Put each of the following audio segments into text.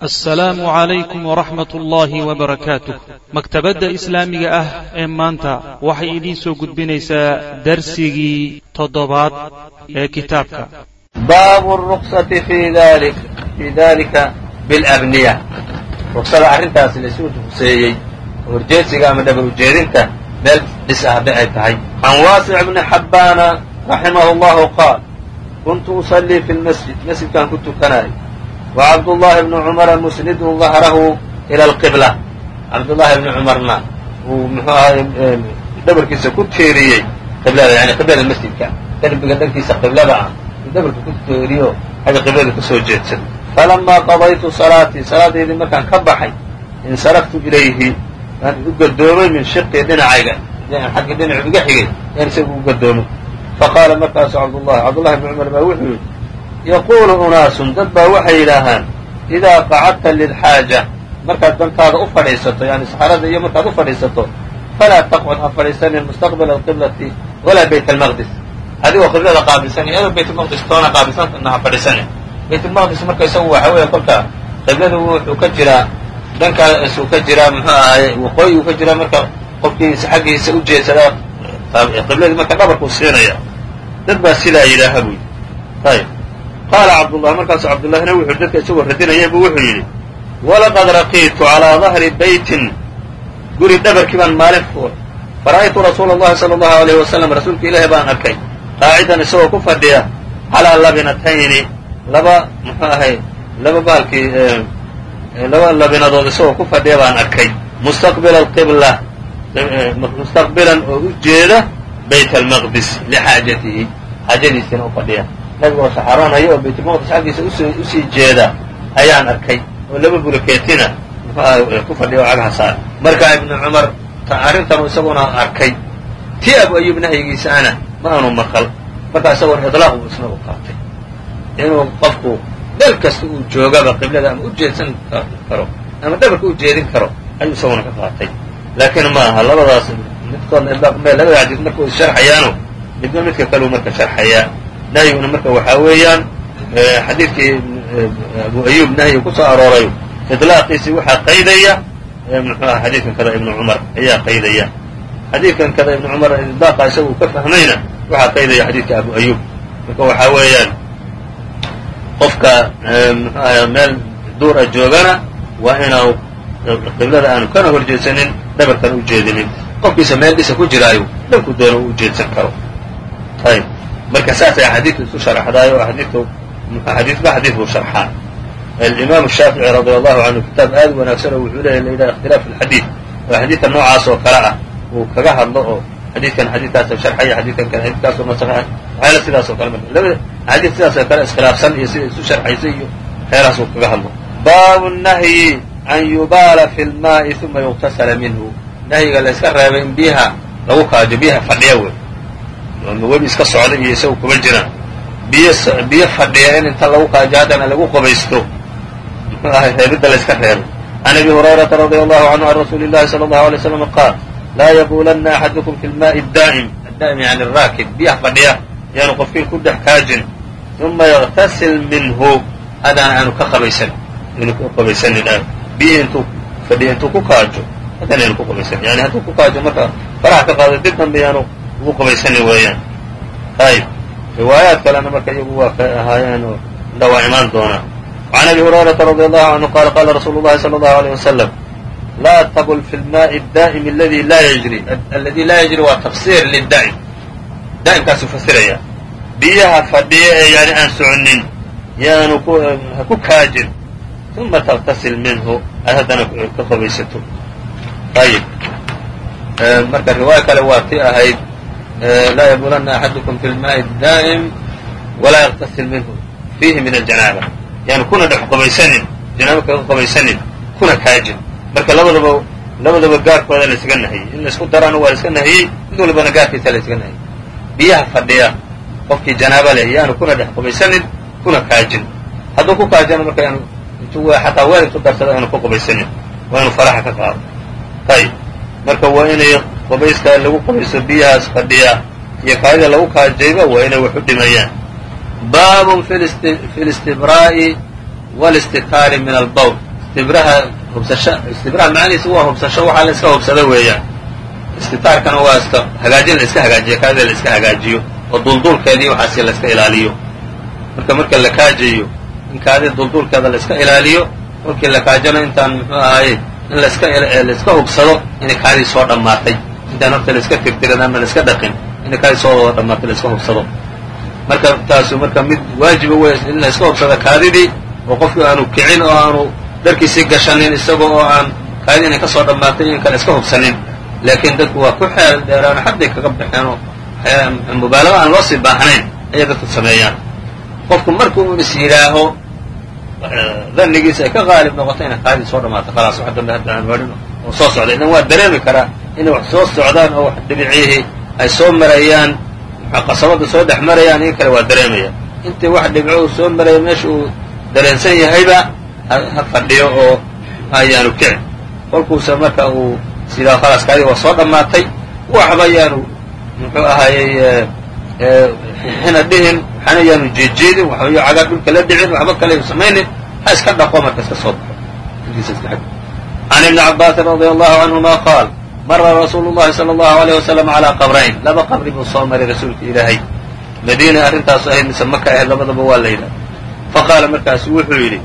asalaamu calaykum waraxmat ullaahi wbarakaatuh maktabadda islaamiga ah ee maanta waxay idiin soo gudbinaysaa darsigii toddobaad ee kitaabka. Baabu ruksati fi dalika bilabniya ruksada arrintaas laysu ruseeyey horjeedsiga ama dhabar ujeedinta meel dhis ah hadday ay tahay. Can waasic bni xabbaana raximahu llahu qaal kuntu usallii fi lmasjid masjidkaan ku tukanaay wcabdullahi bnu cumara musnidun dahrahu ila alqibla. Cabdullaahi bni cumarna uu muxuu ahay dhabarkiisa ku tiiriyey qiblada yani qiblada masjidka. Derbiga dhankiisa qiblada ah uu dhabarka ku tiiriyo xagga qiblada ka soo jeedsan. Falamaa qadaytu salaatii salaadeydii markaan ka baxay insaraftu ilayhi waan u gadoomay min shiqii dhinacayga. Xaggii dhinacu iga xigay yaan isagu u gadoomay faqaala markaasu cabdullahi cabdullahi bni cumar baa yaquulu unaasun dad baa waxay yidhaahaan idaa qacadta lilxaaja markaad dantaada u fadhiisato yani saxarada iyo markaad u fadhiisato falaa taqcud ha fadhiisanin mustaqbila alqiblati walaa bayt almaqdis adigoo qiblada qaabilsanay adoo bayt almaqdis toona qaabilsantana ha fadhiisanin bayt almaqdis marka isagu waxa weeye kolka qibladu wuxuu ka jiraa dhankaasuu ka jiraa muxuu ahaye waqooyiguu ka jiraa marka qofkiisa xaggiisa u jeedsadaa qibladii marka dhabarkuu siinaya dad baa sidaa yidhaaha buy ayb qaala cabdullah markaasu cabdullahina wuxuu dadka isagoo radinaya buu wuxuu yidhi walaqad raqiitu calaa dahri beytin guri dhabarkii baan maalin fara'aytu rasuula allahi sala allahu alayhi wasalam rasuulka ilaahi baan arkay. Qaacidan isagoo ku fadhiya calaa labinatayni laba muxuu ahay laba baalkii laba labinadood isagoo ku fadhiya baan arkay. Mustaqbila alqibla mustaqbilan oo u jeeda bayt almaqdis lixaajatihi xaajadiisina u fadhiya nabiga oo saxaroonaya oo baytulmaqdis xaggiisa u sii jeeda ayaan arkay oo laba bulakeetina ku fadhiya oo cagaha saar marka ibnu cumar arrintan isaguna arkay tii abu ayuub nahyigiisaana ma aanu maqal markaa isagoona idlaaq uu isna u qaatay. Inuu qofku meel kasta uu joogaba qiblada ama u jeedsan karo ama dhabarka u jeedin karo ayuu isaguna ka qaatay. Laakiin ma aha labadaas midkoodna labada xadiis marka way midba midka kaleu marka sharxayaa nahyiguna marka waxaa weeyaan xadiidkii abu ayuub nahyiga ku arooray iطlaaqiisii waxaa qaydaya xadiidkan kada ibnu cumar ayaa qaydaya xadiidkan kada ibnu cumar idlaaqa isaga ka fahmayna waxaa qaydaya xadiidka abu ayuub marka waxaa weeyaan qofka mxuu aha meel joogana waa inaanu qiblada aanu kana horjeedsanin dhabarkana u jeedinin qofkiisa meel dhisa ku jiraayo dhanku doono u ujeedsan karo ayb marka saasay axaadiidtu isu sharaxdaay oo xadiidku xadiidba xadiid buu sharxaa. Alimaam shaafici radi allahu canhu kitaab aad wanaagsan oo wuxuu leeyahy la yidhaha ikhtilaaf alxadiid oo xadiidka noocaas oo kale ah uu kaga hadlo oo xadiidkan xadiidkaasa sharxaya xadiidkan kale xadiidkaasoo nasakha waxyaala sidaas oo kale marka labada axaadiid sidaas oo kale iskhilaafsan iyo sida isu sharxaysa iyo waxyaalahaas uu kaga hadlo. Baabu nahyi an yubaala fi lmaa'i uma yuqtasala minhu. Nahyiga la yska in biyaha lagu kaajo biyaha fadhiya wey webi iska socda iyo isagu kuma jiraan biyo fadhiya in inta lagu kaajo haddana lagu qubaysto muxuu ahay reebidda layska reebay can abi hurayrata radia allahu canhu can rasuuli llahi sala allahu alay slam qaal laa yabuulanna axadukum fi lmaai daa'im addaa'im yani raakid biyaha fadhiya yaanu qofkii ku dhex kaajin uma yaktasil minhu. Haddana aanu ka qabaysan inu ka qabaysanin biyihi intuu fadhiya intuu ku kaajo haddana aynu ku qabaysanin yani hadduu ku kaajo marka faraha ka qaado dib dambe yaanu ugu qabaysani weeyaan ayb riwaayaad kalena marka iyagu waa ka ahaayeen oo inda waa imaan doonaa وعn abi hurayrata radi allahu canhu qala qala rasuulu llahi salى allahu alيyه wasalam laa tabul fi lmaءi الdaa'im aladi laa yajri aladi laa yajri waa tafsir lidaa'im daa'imkaasuu fasiraya biyaha fadhiya ee yani aan soconin yaanu ha ku kaajin uma taqtasil minhu aad haddana ka qabaysato ayb marka riwaaya kale waa ti ahayd laa yabulanna axadukum fi lmaai daa'im walaa yaktasil minhu fiihi min aljanaaba yani kuna dhex qabaysanin janaabo kaga qabaysanin kuna kaajin marka labadaba labadaba gaarkooda la ysaga nahiyey in la isku daraana waa la iska nahiyey mid walbana gaarkiisa la ysaga nahiyey biyaha fadhiya qofkii janaaba leh yaanu kuna dhex qabaysanin kuna kaajin hadduu ku kaajana marka xataa weel intu darsada aanu ku qabaysanin waa inu faraxa ka qaado ayb marka waa inay qabayska lagu qabaysto biyahaas fadhiya iyo kaadida lagu kaajayba waa inay wax u dhimayaan. Baabun fi listibraa'i wاlistitaari min albowl istibraha hubsasho istibraha macnihiisa waa hubsasho waxaa la iska hubsado weeyaan. Istitaarkana waa iska hagaajin la iska hagaajiyo kaadida la iska hagaajiyo. Oo duulduulkeedii waxaasi la iska ilaaliyo. Marka marka la kaajayo in kaadida duulduulkeeda la iska ilaaliyo kolkii la kaajana intaan muxuu ahaye in laska laiska hubsado inay kaadii soo dhammaatay intaan horta la iska tirtirin ama la iska dhaqin inay kaadii soo wada dhammaatay la iska hubsado. Marka taasu marka mid waajiba wey in la iska hubsado kaadidii oo qofku aanu kicin oo aanu dharkiisii gashanin isaga oo aan kaadidii inay ka soo dhammaatay in kale iska hubsanin. Laakiin dadku waa ku xeel dheeraano xadday kaga baxeen oo mubaalago aan loo sii baahnayn ayay dadku sameeyaan. Qofku marku uu is yidhaaho dhannigiisa ay ka qaalib noqoto inay kaadidii soo dhammaato khalaas wax dambe hadda aan warin oo soo socda idan waa dareemi karaa inay wax soo socdaan oo wax dhibicihii ay soo marayaan qasabada soo dhex marayaan in kale waa dareemaya. Intii wax dhibco uu soo maraya meesha uu dareensan yahayba ha fadhiyo oo ayaanu kicin. Kolkuusa marka uu is yidhaho khalaas kaadii waa soo dhammaatay. Waxba yaanu muxuu ahaayey hina dhihin waxana yaanu jeejeedin waxba cagaa dhulka la dhicin waxba kale samaynin. Ha iska dhaqo marka iska soo baxo. Can ibni cabaasin radia allahu canhuma qaal mara rasuulu llahi sala allahu alayh wasalam calaa qabrayn laba qabri buu soo maray rasuulka ilaahay. Madiina arrintaasu ahayd mise maka ahayd labadaba waa la yidhaha faqaala markaasu wuxuu yidhi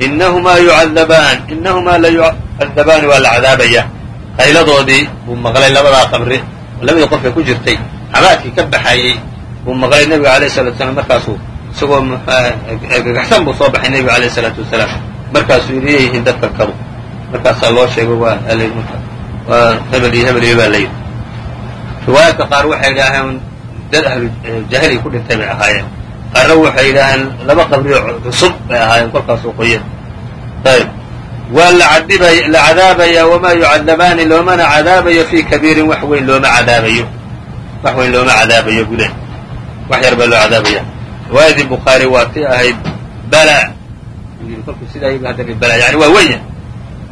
inahumaa yucadabaan inahumaa la yucadabaani waa la cadaabaya. Qayladoodii buu maqlay labadaa qabri. Labadii qofka ku jirtay xabaadkii ka baxayey buu maqlay nebiga alayh salatu wasalaam markaasuu isagoo gagaxsan buu soo baxay nebiga alayh salaatu wasalaam markaasuu yidhi yayihiin dadka kadu markaasaa loo sheegay waa waa hebel iyo hebel iyo baa la yidhi riwaayaadka qaar waxay yidhaaheen dad ahlu jaahiliya ku dhintay bay ahaayeen. Qaarna waxay yidhaaheen laba qabriyo cusub bay ahaayeen kolkaasoo qoyan. Ayb waa la cadibay la cadaabaya wamaa yucadabaani loomana cadaabayo fii kabiirin wax weyn looma cadaabayo. Wax weyn looma cadaabayo bule wax yar baa loo cadaabaya riwaayadii bukhaari waa ti ahayd bala. Kolkuu sidaa yii hadda bala. Yani waa wenya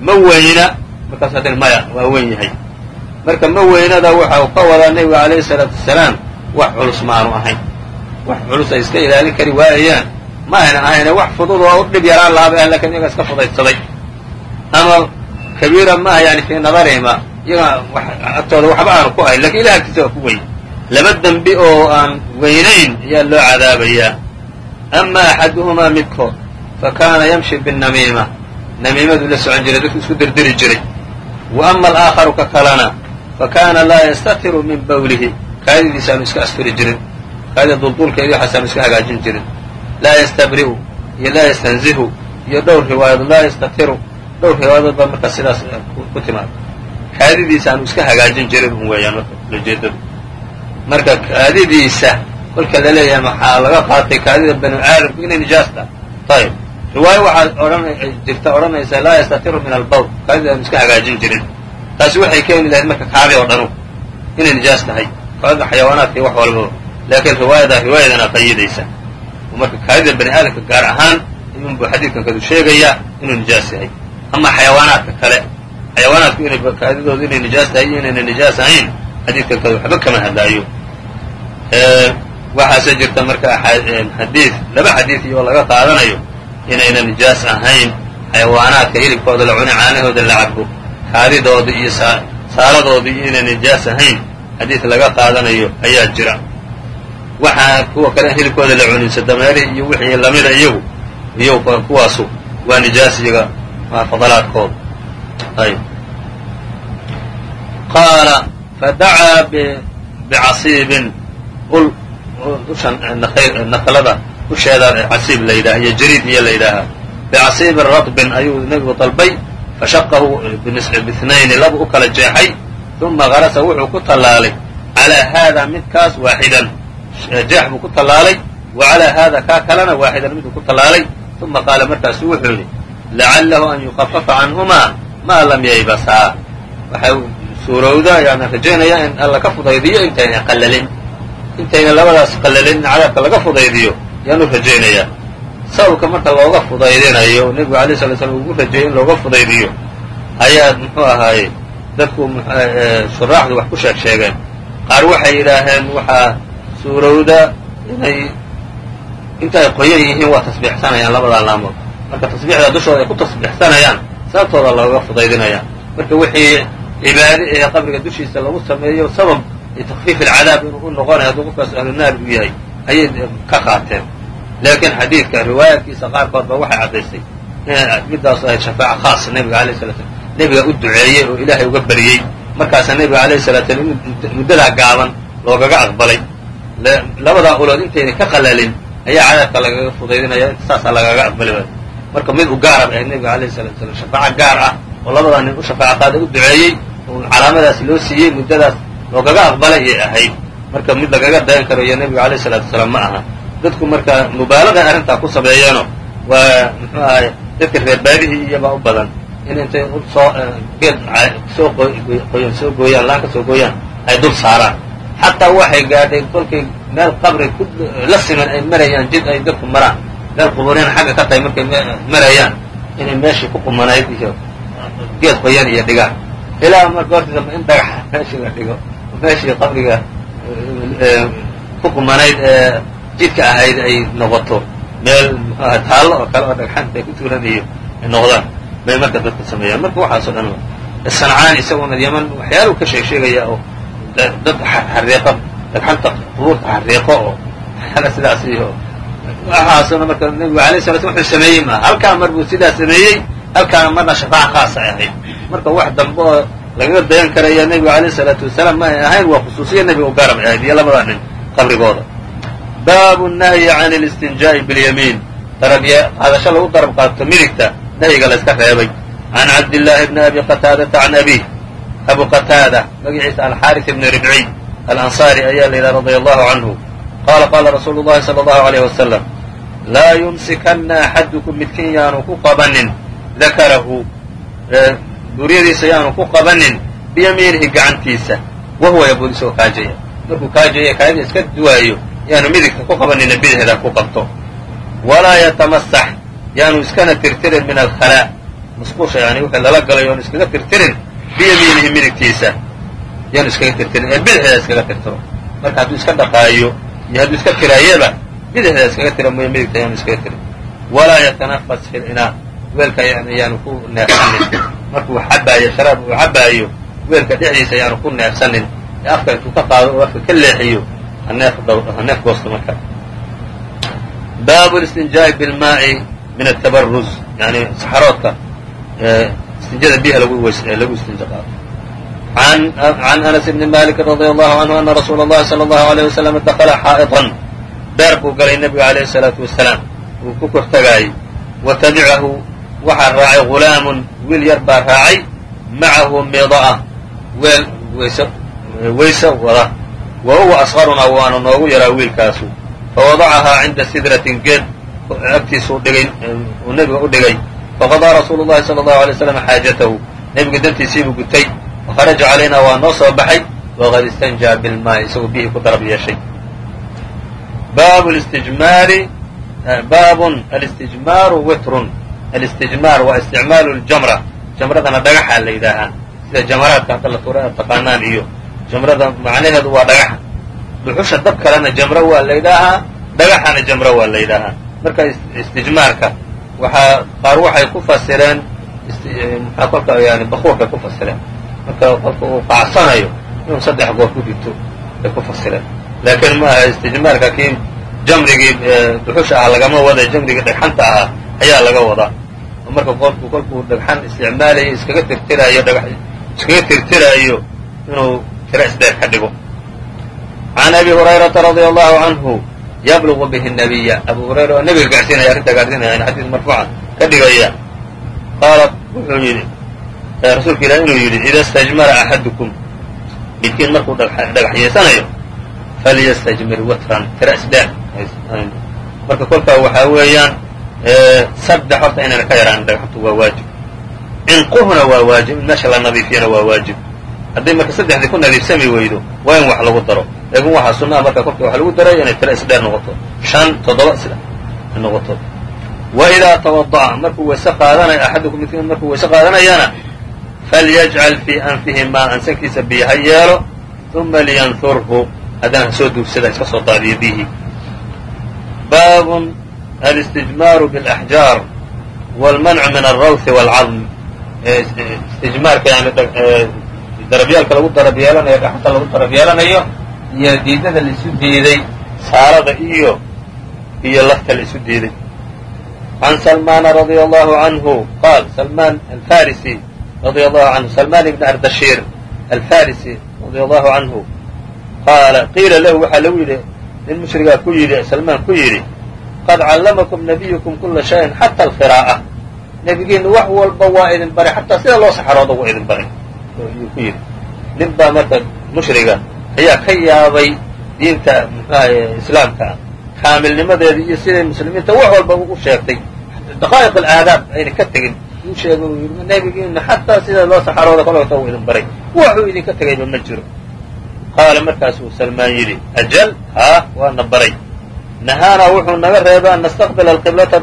ma weyna markaasu haddana maya waa wen yahay. Marka ma weynada waxa uu ka wadaa nebiga alayhi salaatu wasalaam wax culus maanu ahayn. Wax culus ay iska ilaalin kari waayayaan ma ayna ahayne wax fudud oo u dhib yaraan lahaaba ah laakiin iyaga iska fudaydsaday. Ama kabiira maaha yani fii nadarihima iyaga agtooda waxba aanu ku ahayn laakiin ilah agtiisa waa ku weyn. Laba dembi oo aan weynayn ayaa loo cadaabayaa ama axaduhumaa midkood fa kaana yamshi binnamiima namiimaduu la socon jiray dadku isku dirdiri jiray wa ama alaakharu ka kalena fa kaana laa yastatiru min bawlihi kaadidiisa aanu iska asturi jirin kaadida dulduulkeedii waxaas aanu iska hagaajin jirin laa yastabri'u iyo laa yastanzihu iyo dhowr riwaayadood laa yastatiru dhowr riwaayadood baa markaa sidaas ku timaada kaadidiisa aanu iska hagaajin jirin un weeyaan marka marka kaadidiisa kolka la maxaa laga qaatay kaadida banu aadamku inay nijaas tahay ayib riwaayo waxaa odhan jirta odhanaysa laa yastatiru min albawl kaadida aanu iska hagaajin jirin. Taasi waxay keeni lahayd marka kaadi oo dhanu inay nijaas tahay. Kaadida xayawaanaadka iyo wax walbaba laakiin riwaayada riwaayadana qayidaysa oo marka kaadida bani aadamka gaar ahaan inbuu xadiidkan kadu sheegayaa inuu nijaas yahay. Ama xayawaanaadka kale xayawaanaadku inay kaadidoodu inay nijaas tahay iyo inayna nijaas ahayn xadiidkan kadu waxba kama hadlaayo. Waxaase jirta marka xadiid laba xadiid iyo laga qaadanayo inayna nijaas ahayn xayawaanaadka hilibkooda la cuni caanahooda la cabo kaadidooda iyo saaladooda iyo inayna nijaas ahayn xadiid laga qaadanayo ayaa jira. Waxaa kuwa kale hilibkooda la cuninsa dameerihi iyo wixii lamida iyagu iyo kuwaasu waa nijaas iyaga fadalaadkooda ayb qaala fadacaa bicasiibin ul ushan naqlada usheeda casiib la yidhaha iyo jariid iyo la yidhaahaa bicasiibin radbin ayuu nebigu dalbay fashaqahu bithnayni laba u kala jeexay uma garasa wuxuu ku tallaalay calaa haada midkaas waaxidan. Jeex buu ku tallaalay wa calaa haada kaa kalena waaxidan miduu ku tallaalay uma qaala markaasu wuxuu yidhi lacalahu an yukafafa canhumaa maa lam yaybasaa. Waxay suurowda yani rajaynaya in alla ka fudaydiyo intayna qallalin. Intayna labadaas qallalin in cadaabka laga fudaydiyo yaanu rajaynayaa sababka marka looga fudaydinayo nebigu alay sala slam ugu rajeeyey in looga fudaydiyo ayaad muxuu ahaaye dadku shuraaxdu wax ku sheeg sheegeen qaar waxay yidhaaheen waxaa suurowda inay inta ay qoyan yihiin waa tasbiixsanayaan labadaa laamood. Marka tasbiixda dushooda ay ku tasbiixsanayaan sababtooda looga fudaydinaya. Marka wixii cibaade ee qabriga dushiisa lagu sameeyo sabab takfiif alcadaab inuu u noqonayo hadduu qofkaas ahlunaar u yahay ayay ka qaateen laakiin xadiidka riwaayaadkiisa qaarkood ba waxay caddaysay inay midaasu ahayd shafaaca khaasa nebiga alayh sala slam nebiga u duceeyey oo ilaahay uga baryey markaasaa nebiga alayh salatu slam muddadaa gaaban loogaga aqbalay labadaa ulood intaynay ka qalalin ayaa cadaabka lagaga fudaydinaya inta saasaa lagaga aqbali waay marka mid u gaarab ahayd nebiga alayh salatu slam shafaaco gaar ah oo labadaa nin u shafaaco qaada u duceeyey oo calaamadaas loo siiyey muddadaas loogaga aqbalay ayay ahayd marka mid lagaga dayan karo iyo nebiga alayh salatu wasalaam ma aha dadku marka mubaalagan arrintaa ku sameeyeeno waa muxuu ahay dadka reer baadihii iyabaa u badan in intay soo geed soo qoyan soo gooyaan laan ka soo gooyaan ay dul saaraan. Xataa waxay gaadhay kolkay meel qabri ku la siman ay marayaan jid ay dadku maraan. Meel quburina xagga ka tahay markay marayaan inay meeshii ku qumanayd iyo geed qoyan iyo dhigaan. Ilaa marka horta dambe in dhagaxa meeshii la dhigo meeshii qabriga ku qumanayd jidka ahayd ay noqoto meel mxuaha taallo oo kale oo dhagxanta ay ku tuuran iyo ay noqdaan. Bay marka dadka sameeyaan marka waxaaso dhan sancaan isaguna yaman waxyaaluu ka sheeg sheegaya oo dad xariiqo dhagxanta qubuurta xariiqo oo waxyaala sidaas iyo waxaasona marka nebigu alay sala slam wuxuu sameeyey maaha halkaa mar buu sidaa sameeyey halkaana marna shafaaca khaasa ay ahayd. Marka wax dambe oo lagaga dayan karaya nebigu alayh salaatu wasalaam ma ay ahayn waa khusuusiya nebiga u gaarab ahayd iyo labadaa nin qabrigooda baabu nahyi can اlistinjaa'i biاlyamiin qaadasho lagu darab qaato midigta nahyiga la yska reebay. Can cabdillaahi bni abi qataadata can abih abu qataada magaciisa alxaaris bni ribciy alansaari ayaa la yidhaha radia allahu canhu qaala qaala rasuulu llahi sala allahu alayh wasalam laa yumsikanna axadukum midkin yaanu ku qabanin dakarahu. Duuryadiisa yaanu ku qabanin biyamiinihi gacantiisa. Wahuwa yabuud isagoo kaajaya. Markuu kaajaya kaadida iska duwaayo yaanu midigta ku qabanina bidixda ku qabto. Walaa yatamasax yaanu iskana tirtirin min alkhalaa musqusha yani wixii lala galay yaanu iskaga tirtirin biyamiinihi midigtiisa. Yaanu iskaga tirtirin ee bidixda iskaga tirtiro marka hadduu iska dhaqaayo iyo hadduu iska tiraayaba bidixda iskaga tira mooye midigta yaanu iskaga tirin. Walaa yatanafas fi linaa weelka yaanu ku neefsanin. Markuu xabaayo sharaab uu cabaayo weelka dhexdiisa yaanu ku neefsanin. Ee afka intuu ka qaado oo afka ka leexiyo haneef haneef goosto marka baabu listinjaa'i bilmaa'i min atabaruz yani saxaroodka istinjada biyaha lagu lagu istinja qaado can anas bni maliki radia allahu canhu ana rasuula اllahi salى allahu alayh wasalam dakla xaa'iطan beer buu galay nebiga alayh الsalaatu wasalaam uu ku kortagaayey wa tabicahu waxaa raacay gulaamun wiil yar baa raacay macahu mida'a weel weyse weyse wada wa huwa asqarunaa waana noogu yaraa wiilkaasu. Fawadacahaa cinda sidratin geed agtiisuu dhigay uu nebiga u dhigay. Faqadaa rasuulu llahi sala allahu alay slam xaajatahu. Nebiga dantiisiibuu gutay. Fakharaja calaynaa waa noo soo baxay. Waqad istanjaa bilmaa'i isagoo biyihii ku darab yeeshay. Baabu listijmaari baabun alistijmaaru witrun. Alistijmaar waa isticmaalu ljamra jamradana dhagaxa la yidhaahaa sida jamaraadka hadda la taqaanaan iyo jamrada macnaheedu waa dhagaxa. Dhuxusha dab kalena jamro waa la yidhaahaa dhagaxana jamro waa la yidhaahaa marka istijmaarka waxaa qaar waxay ku fasireen maxaa kolka yani bakuurkay ku fasireen. Marka qofka uu qacsanayo inuu saddex goor ku rito ay ku fasireen. Laakiin ma istijmaarka kii jamrigii dhuxusha ah lagama wada jamrigii dhagxanta ahaa ayaa laga wadaa marka qofku kolkuu dhagxan isticmaalayo iskaga tirtiraayo dhagax iskaga tirtiraayo inuu tiro isdheer ka dhigo. Can abi hurayrata radia allahu canhu yablugu bihi nabiya abu hurayra oo nebiga gaadhsiinaya arrintaa gaadhsiinaya xadiis marfuuca ka dhigaya. Qaala wuxuu yidhi rasuulka ilah inuu yidhi ida istajmara axadukum midkiin markuu dhagaxyeysanayo falyastajmir watran. Tiro isdheer marka kolkaa waxaa weeyaan saddex horta inayna ka yaraan dhagxantu waa waajib. Cinquhuna waa waajib in meesha la nadiifiyana waa waajib hadday marka saddexdii ku nadiifsami weydo waa in wax lagu daro. Laakiin waxaa sunnaha markaa kolka waxa lagu daray inay tiro isdheer noqoto. Shan toddoba sida noqoto. Wa idaa tawada'a markuu wayse qaadanaya axadukum midkiin markuu wayse qaadanayana falyajcal fii anfihi maa ansankiisa biyo ha yeelo uma liyanhurhu haddana soo duugsada iska soo daadiyo biyihii baabun alistijmaaru biاlaxjaar walmancu min alrawhi wاlcadm istijmaarka yani darabyaalka lagu darab yeelanayo dhaxanta lagu darab yeelanayo iyo diidada la isu diiday saalada iyo iyo lafta la isu diiday عن سلمان رضي الله عنه قال سلمان الفارسي رضي الله عنه سلمان بن أردشير الفارسي رضي الله عنه قال قيل له waxaa lagu yidhi nin mushrigaa ku yidhi سلmaan ku yidhi qad callamaكم نبiyكم kula شhayءin xatى القراءة nebigiinu wax walba waa idin baray xataa sida loo saxroodo waa idin baray yuu ku yidhi nin baa marka mushriga ayaa ka yaabay diinta mxuahay islaamka kaamilnimadeeda iyo siday muslimiinta wax walba u sheegtay daqaa'iq alaadaab ayna ka tegin uu uu yidhi nebigiina xataa sida loo saxarooda kolkata uu idin baray waxuu idinka tegayba ma jiro qaala markaasuu salmaan yidhi ajal haa waana baray nahaanaa wuxuu naga reebay an nastaqbila alqiblata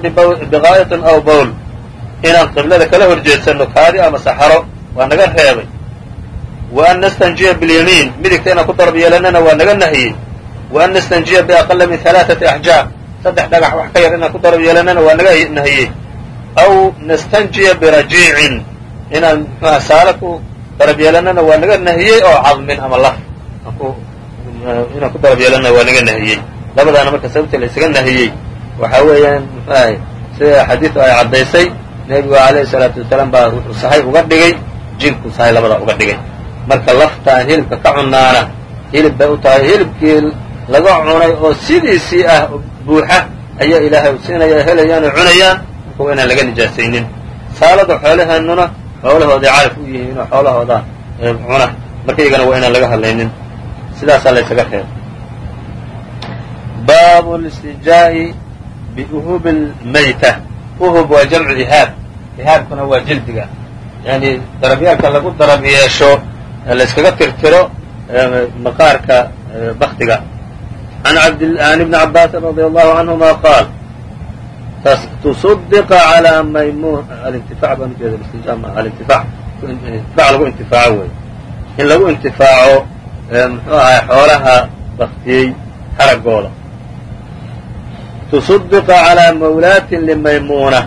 biqaa'itin aw bowl inaan qiblada kala horjeedsanno kaadi ama saxaro waa naga reebay wa an nastanjiya bilyamiin midigta inaan ku darab yeelannana waa naga nahiyey wa an nastanjiya biaqala min halaaثati axjaar saddex dhagax wax ka yar inaan ku darab yeelannana waa naga nahiyey aw nastanjiya birajiicin inaan mxuha saalo ku darab yeelannana waa naga nahiyey oo cadmin ama laf inaan ku darab yeelannana waa naga nahiyey labadaana marka sababtii la isaga nahiyey waxaa weeyaan mxuahay sida xadiidu ay caddaysay nebigu alayhi salaatu wasalaam baa wuxuu sahay uga dhigay jinku sahay labadaa uga dhigay marka laftaan hilibka ka cunaana hilib bay u tahay hilibkii laga cunay oo sidiisii ah buuxa ayaa ilaahay siinaya helayaan oo cunayaan. Marka waa inaan laga nijaasaynin. Saalada xoolaheennuna xoolahooday caraf u yihiin oo xoolahooda cuna. Marka iyagana waa inaan laga hadlaynin. Sidaasaa laysaga reeb baabu listijaa'i biuhub lmayta. Uhub waa jamcu ihaab. Ihaabkuna waa jildiga. Yani darabyaalka lagu darab yeesho layskaga tirtiro maqaarka baktiga an ibni cabaasin radi allahu canhuma qaal tuصdiqa calى maymun alintifac baan ujeeda istijaa ma alintifac intifac lagu intifaaco wey in lagu intifaaco muxuu ahay xoolaha baktiyey haragooda tuصdiqa calىa mawlaatin limaymuuna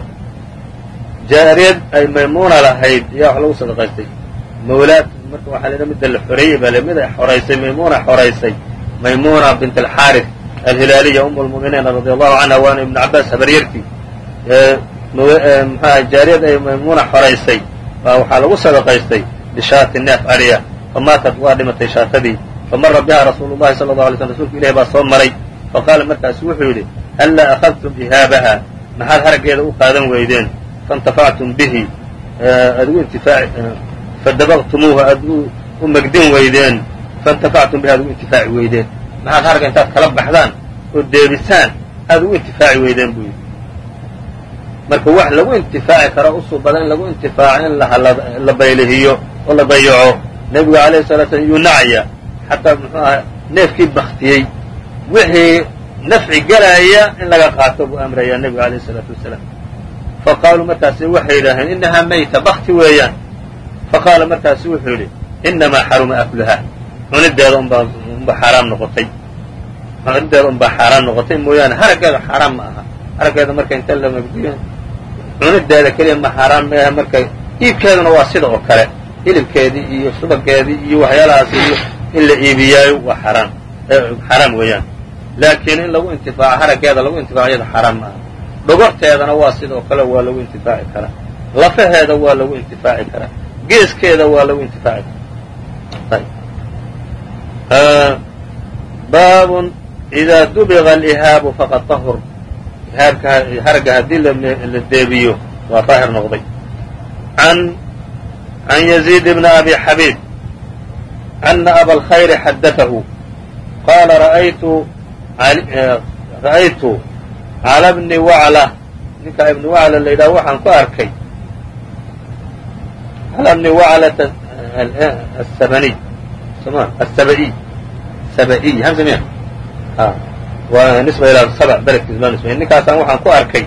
jaariyad ay maymuuna lahayd ayaa wax lagu sadaqaystay mawlaad marka waxaa la midda la xoreeyey baa mid ay xoraysay maymuna xoraysay maymuna bint alxaarif alhilaaliya um lmu'miniin radi allahu canha waana ibnu cabaas habaryartii. Mxuaha jaariyad ay maymuna xoraysay baa waxaa lagu sadaqaystay bishaati neef ariya famaatat waa dhimatay shaatadii. Famara biha rasuulu llahi sala allau alay slm rsulka ilahi baa soo maray. Faqaala markaasu wuxuu yidhi hallaa akhadtum ihaabaha maxaad haraggeeda u qaadan weydeen? Faاntafactum bihi. Aad ugu fadabaktumuuha aad u magdin weydeen faintafactum bi aad ugu intifaaci weydeen maxaad harga intaad kala baxdaan oo deebisaan aad ugu intifaaci weydeen buu yidhi marka wax lagu intifaaci karo usuu badan in lagu intifaaco in la baylihiyo oo la dayaco nebigu alayhi salaa slam yuu nacaya xataa muxuu aha neefkii baktiyey wixii nafci galaaya in laga qaato buu amrayaa nebigu alayhi salaatu wasalaam fa qaaluu markaasi waxay yidhaaheen innahaa mayta bakti weeyaan faqaala markaasu wuxuu yidhi inamaa xaruma akluha cunideeda unbaa xaaraam noqotay cunideeda unbaa xaaraam noqotay mooyaane haraggeeda xaaraam ma aha haraggeeda marka inta la cunideeda keliya ma xaaraam maaha marka iibkeeduna waa sida oo kale hilibkeedii iyo subageedii iyo waxyaalahaas iyo in la iibiyaayo waa xaaraam xaaraam weeyaan laakiin in lagu intifaaco haraggeeda lagu intifaaco iyada xaaraam ma aha dhogorteedana waa sidoo kale waa lagu intifaaci karaa lafaheeda waa lagu intifaaci karaa geeskeeda waa lagu intifaaci. Karaa baabun idaa dubiqa alihaabu faqad ihaabka haragga haddii la deebiyo waa daahir noqday. An yaziid bna abi xabiib ana aba alkhayri xadatahu qaala ra'aytu cala bni wacla ninkaa ibni wacla la yidhaha waxaan ku arkay bni waclata asabaniy soma asabai sabai hamsa miya waa nisba ilaa sabc beledkiis loo nisbay ninkaasaan waxaan ku arkay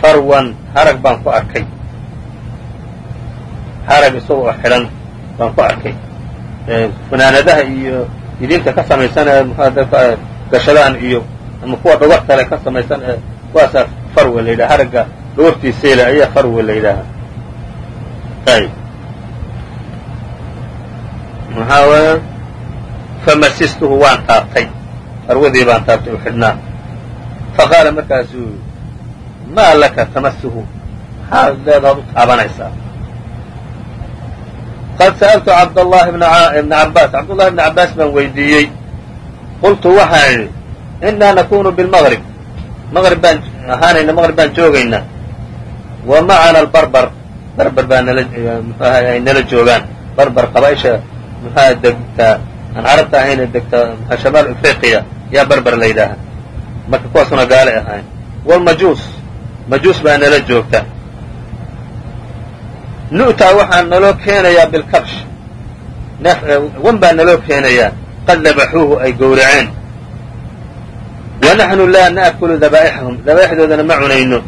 farwan harag baan ku arkay harag isaga oo xidhan baan ku arkay funaanadaha iyo idinka ka samaysan ee mxua gashadaan iyo ama kuwa dhogortale ka samaysan ee kuwaasaa farwe la yidhaha haragga dhogortiiseele ayaa farwe la maxaa weya famasistuhu waan taabtay arwadii baan taabtay u xidhnaa faqaala markaasuu maa laka tamasuhu maxaad leedaad u taabanaysaa qad sa'altu cabdالlahi bna cabaas cabdullahi bna cabaas baan weydiiyey qultu waxaan idhi inaa nakunu bilmgrib mgrib baan ahaanayna mgrib baan joogaynaa wa macana albarbar barbar baa nala mxuaha ay nala joogaan. Barbar qabaisha mxuaha degtaa aan carabta ahayna degtaa mxua shamaal afriqiya yaa barbar la yidhaaha. Marka kuwaasuna gaalay ahayn. Wlmajuus majuus baa nala joogta. Nu'taa waxaa naloo keenayaa bilkabsh. Wan baa naloo keenayaa. Qad dabaxuuhu ay gowraceen. Wa naxnu laa na'kulu dabaa'ixahum. Dabaa'ixdoodana ma cunayno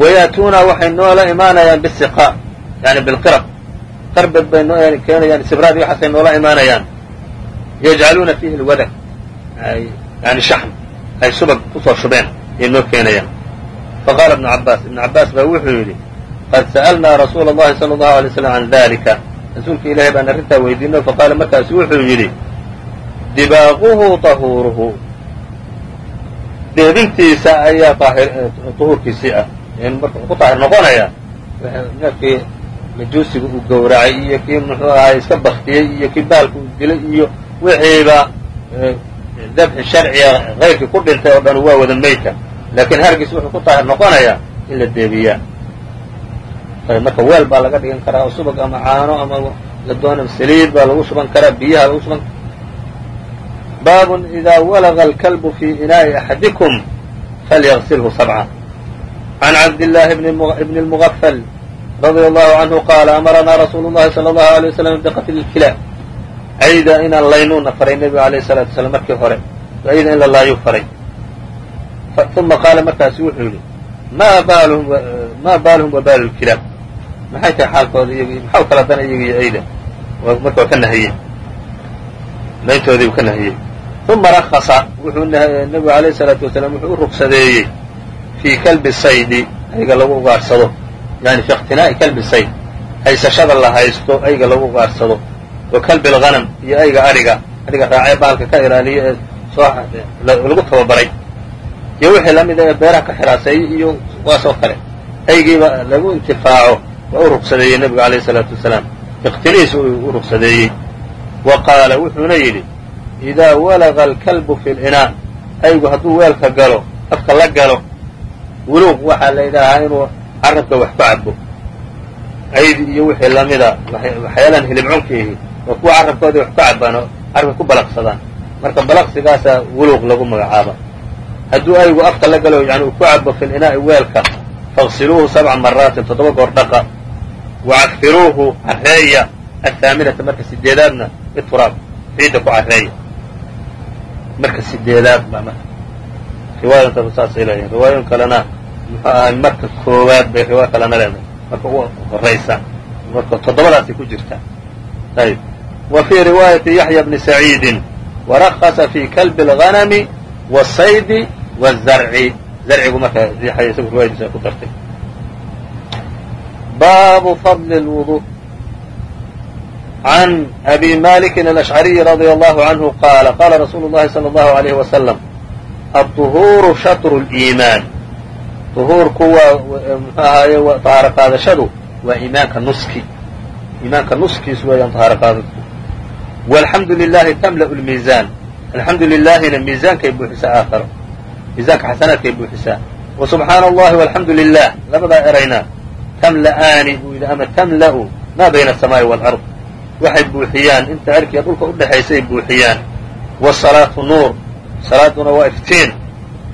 wayaatuuna waxay noola imaanayaan bisiqa yani bilqirab qarbad bay noo keenayaan sibraad iyo waxaasay noola imaanayaan yajcaluuna fiihi lwadag yani shaxm ay subag ku soo shubeen ayay noo keenayaan faqaala ibnu cabbaas ibnu cabbaas baa wuxuu yidhi qad sa'alnaa rasuula allahi sala allahu alay slam can dalika rasuulka ilaahay baan arrintaa weydiino faqaala markaasu wuxuu yidhi dibaaquhu tahuuruhu deebintiisa ayaa uhuurkiisii ah marka ku taahir noqonaya neefkii majuusiga uu gowracay iyo kii muxuu ahay iska baktiyey iyo kii baalka uu dilay iyo wixiiba dabxi sharciga kayrkii ku dhintay oo dhan waa wada meydka laakiin hargiis wuxuu ku taahir noqonayaa in la deebiyaa marka weel baa laga dhigan karaa oo subag ama caano ama la doona saliid baa lagu shuban karaa biyaha lagu shuban baabun idaa walaga alkalbu fii inaa'i axadikum falyغsilhu sabca can cabdillaahi bni اlmugafal radia allahu canhu qaala amaranaa rasuulu llahi salى allahu alay waslam biqatli اlkilaab ayda inaan laynuuna faray nebiga alayh الsalatu wasalaam markii hore ayda in la laayuu faray uma qaala markaasu wuxuu yidhi ma baaluhum ma baaluhum wa baalu lkilaab maxay tahay xaalkooda iyag maxau kala dana iyaga iyo ayda marka waa ka nahiyey layntoodii uu ka nahiyey uma rakasa wuxuu nebigu alayh الsalaatu wasalaam wuxuu u rugsadeeyey fii kalbi saydi ayga lagu ugaarsado yani fi iqtinaa'i kalbi sayd haysashada la haysto ayga lagu ugaarsado wa kalbi alghanam iyo ayga ariga ariga raacee baalka ka ilaaliyo ee soo lagu tababaray iyo wixii la mida ee beeraha ka xiraaseeyay iyo waas oo kale aygiiba lagu intifaaco waa u rugsadeeyey nebigu calayhi salaatu wasalaam iqtinihiis uu u rugsadeeyey wa qaala wuxuuna yidhi idaa walaga alkalbu fi linaa aygu hadduu weelka galo afka la galo wuluuq waxaa la yidhaahaa inuu carabka wax ku cabo aydi iyo wixii lamida waxyaalaan hilibcunka ihi waa kuwa carabkoodii wax ku cabaan carabka ku balaqsadaan. Marka balaqsigaasaa wuluuq lagu magacaaba. Hadduu aygu afka la galo yani uu ku cabo fi linaa'i weelka faqsiluuhu sabca maraatin toddoba goor dhaqa wacafiruuhu carreeya athaaminata marka sideedaadna bituraab ciidda ku carreeya. Marka sideedaad baa marka riwaayantaba saasay leeyihiin riwaayon kalena muxuu ahay marka koowaad bay riwaayo kalena leedahay marka ugu horaysa marka toddobadaasay ku jirtaa ayb wa fii riwaayati yaxya bni saciidin waraqasa fii kalbi alghanami waasaydi wazarci zarcigu marka yaxya isagu riwaayadiisa ku dartay baabu fadli lwudu can abi malikin alashcariyi radia allahu canhu qaala qaala rasuulu llahi sala allahu alayhi wasalam الطهوuر شطر الإيمان طهوurku waa mxu ahaye طahaaro qaadashadu waa iimaanka nuski iimaanka nuskiis weeyaan طahaaro qaadadku والحamdu للahi تملأ الميزان الحamdu للahina miiزaankay buuxisaa aakharo miiزaanka xasanaadkay buuxisaa وسubحaana الlahi والحamdu لله labadaa erayna تملأaani buu yidhi ama تملأ ma bayna السماءi والأرض waxay buuxiyaan inta cirkiya dhulka udhexaysay buuxiyaan wsalaatu nuur salaaduna waa iftiin.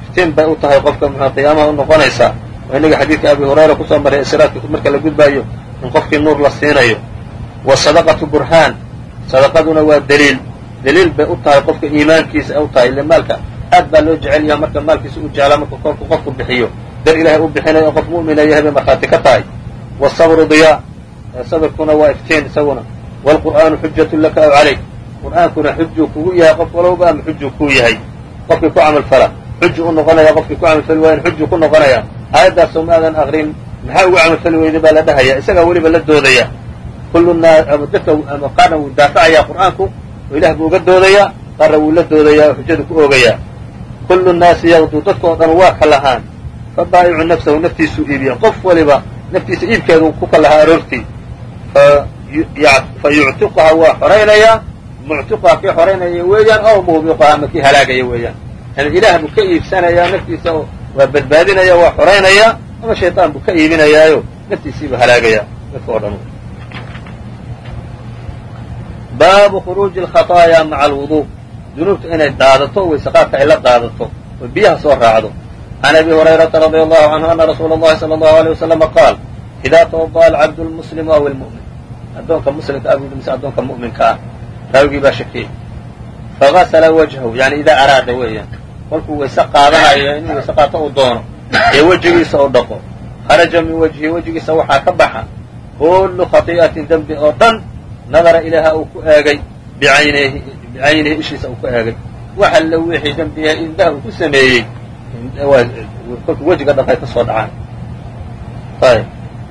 Iftiin bay u tahay qofka mxua qiyaamaha u noqonaysaa waa inaga xadiidka abi hurayra ku soo maray siraadka marka la gudbaayo in qofkii nuur la siinayo. Wasadaqatu burhaan. Sadaqaduna waa daliil. Daliil bay u tahay qofka iimaankiisa u tahay. Ile maalka aad baa loo jecel yaha marka maalkiisa u jeclaa marka kolku qofku bixiyo. Dar ilaahay u bixinayo qof mu'mina yahay bay markhaati ka tahay. Wsabru diyaa. Sabirkuna waa iftiin isaguna. Wاlqur'aanu xujatu laka aw calayk. Qur'aankuna xujuu kugu yahay qof walowba ama xujuu kuu yahay qofkii ku camal fala. Xuju u noqonaya qofkii ku camal fali waayan xujuu ku noqonaya. Aayaddaasoo aadan aqrin maxaa ugu camalfali weyday baa la dhahaya? Isagaa weliba la doodaya. Dadka qaarna wuu daafacaya qur'aanku oo ilah buu uga doodayaa qaarna wuu la doodayaa oo xujadu ku oogayaa kullu nnaasi yaqduu dadka dhan waa ka lahaan. Fa baa'icu nafsahu naftiisuu iibiya qof waliba naftiisa iibkeedu ku ka lahaa aroortii. Fa yuctiquha waa xoraynayaa muctiquha kii xoraynaya weeyaan aw muubiquha ama kii halaagaya weeyaan yani ilaah buu ka iibsanayaa naftiisa waa badbaadinaya waa xoraynaya ama shayطaan buu ka iibinayaayo naftiisiibuu halaagaya dadka oo dhan baabu khuruuji الkhaطaaya maca alwudu dunuubta inay daadato wayseqaadka ay la daadato oo biyaha soo raacdo can abi hurayrata radi allahu canhu ana rasuula اllahi salى اllahu alيه waslama qaal idaa tawada'a alcabdu lmuslimu aw ilmu'min addoonka muslimka abu mise addoonka mu'minka ah raawigii baa shakiyey. Fagasla wajhahu yani idaa araada weeyaan. Kolkuu wayse qaadanayo inuu wayse qaato uu doono. Ee wejigiisa u dhaqo. Kharaja min wajhi wejigiisa waxaa ka baxa. Kullu khati'atin dembi oo dhan nadara ilaaha uu ku eegay. Bicaynihi ishiisa uu ku eegay. Waxa la wixii dembiya indhaha uu ku sameeyey. Kolkuu wejiga dhaqay ka soo dhacaan. Ayb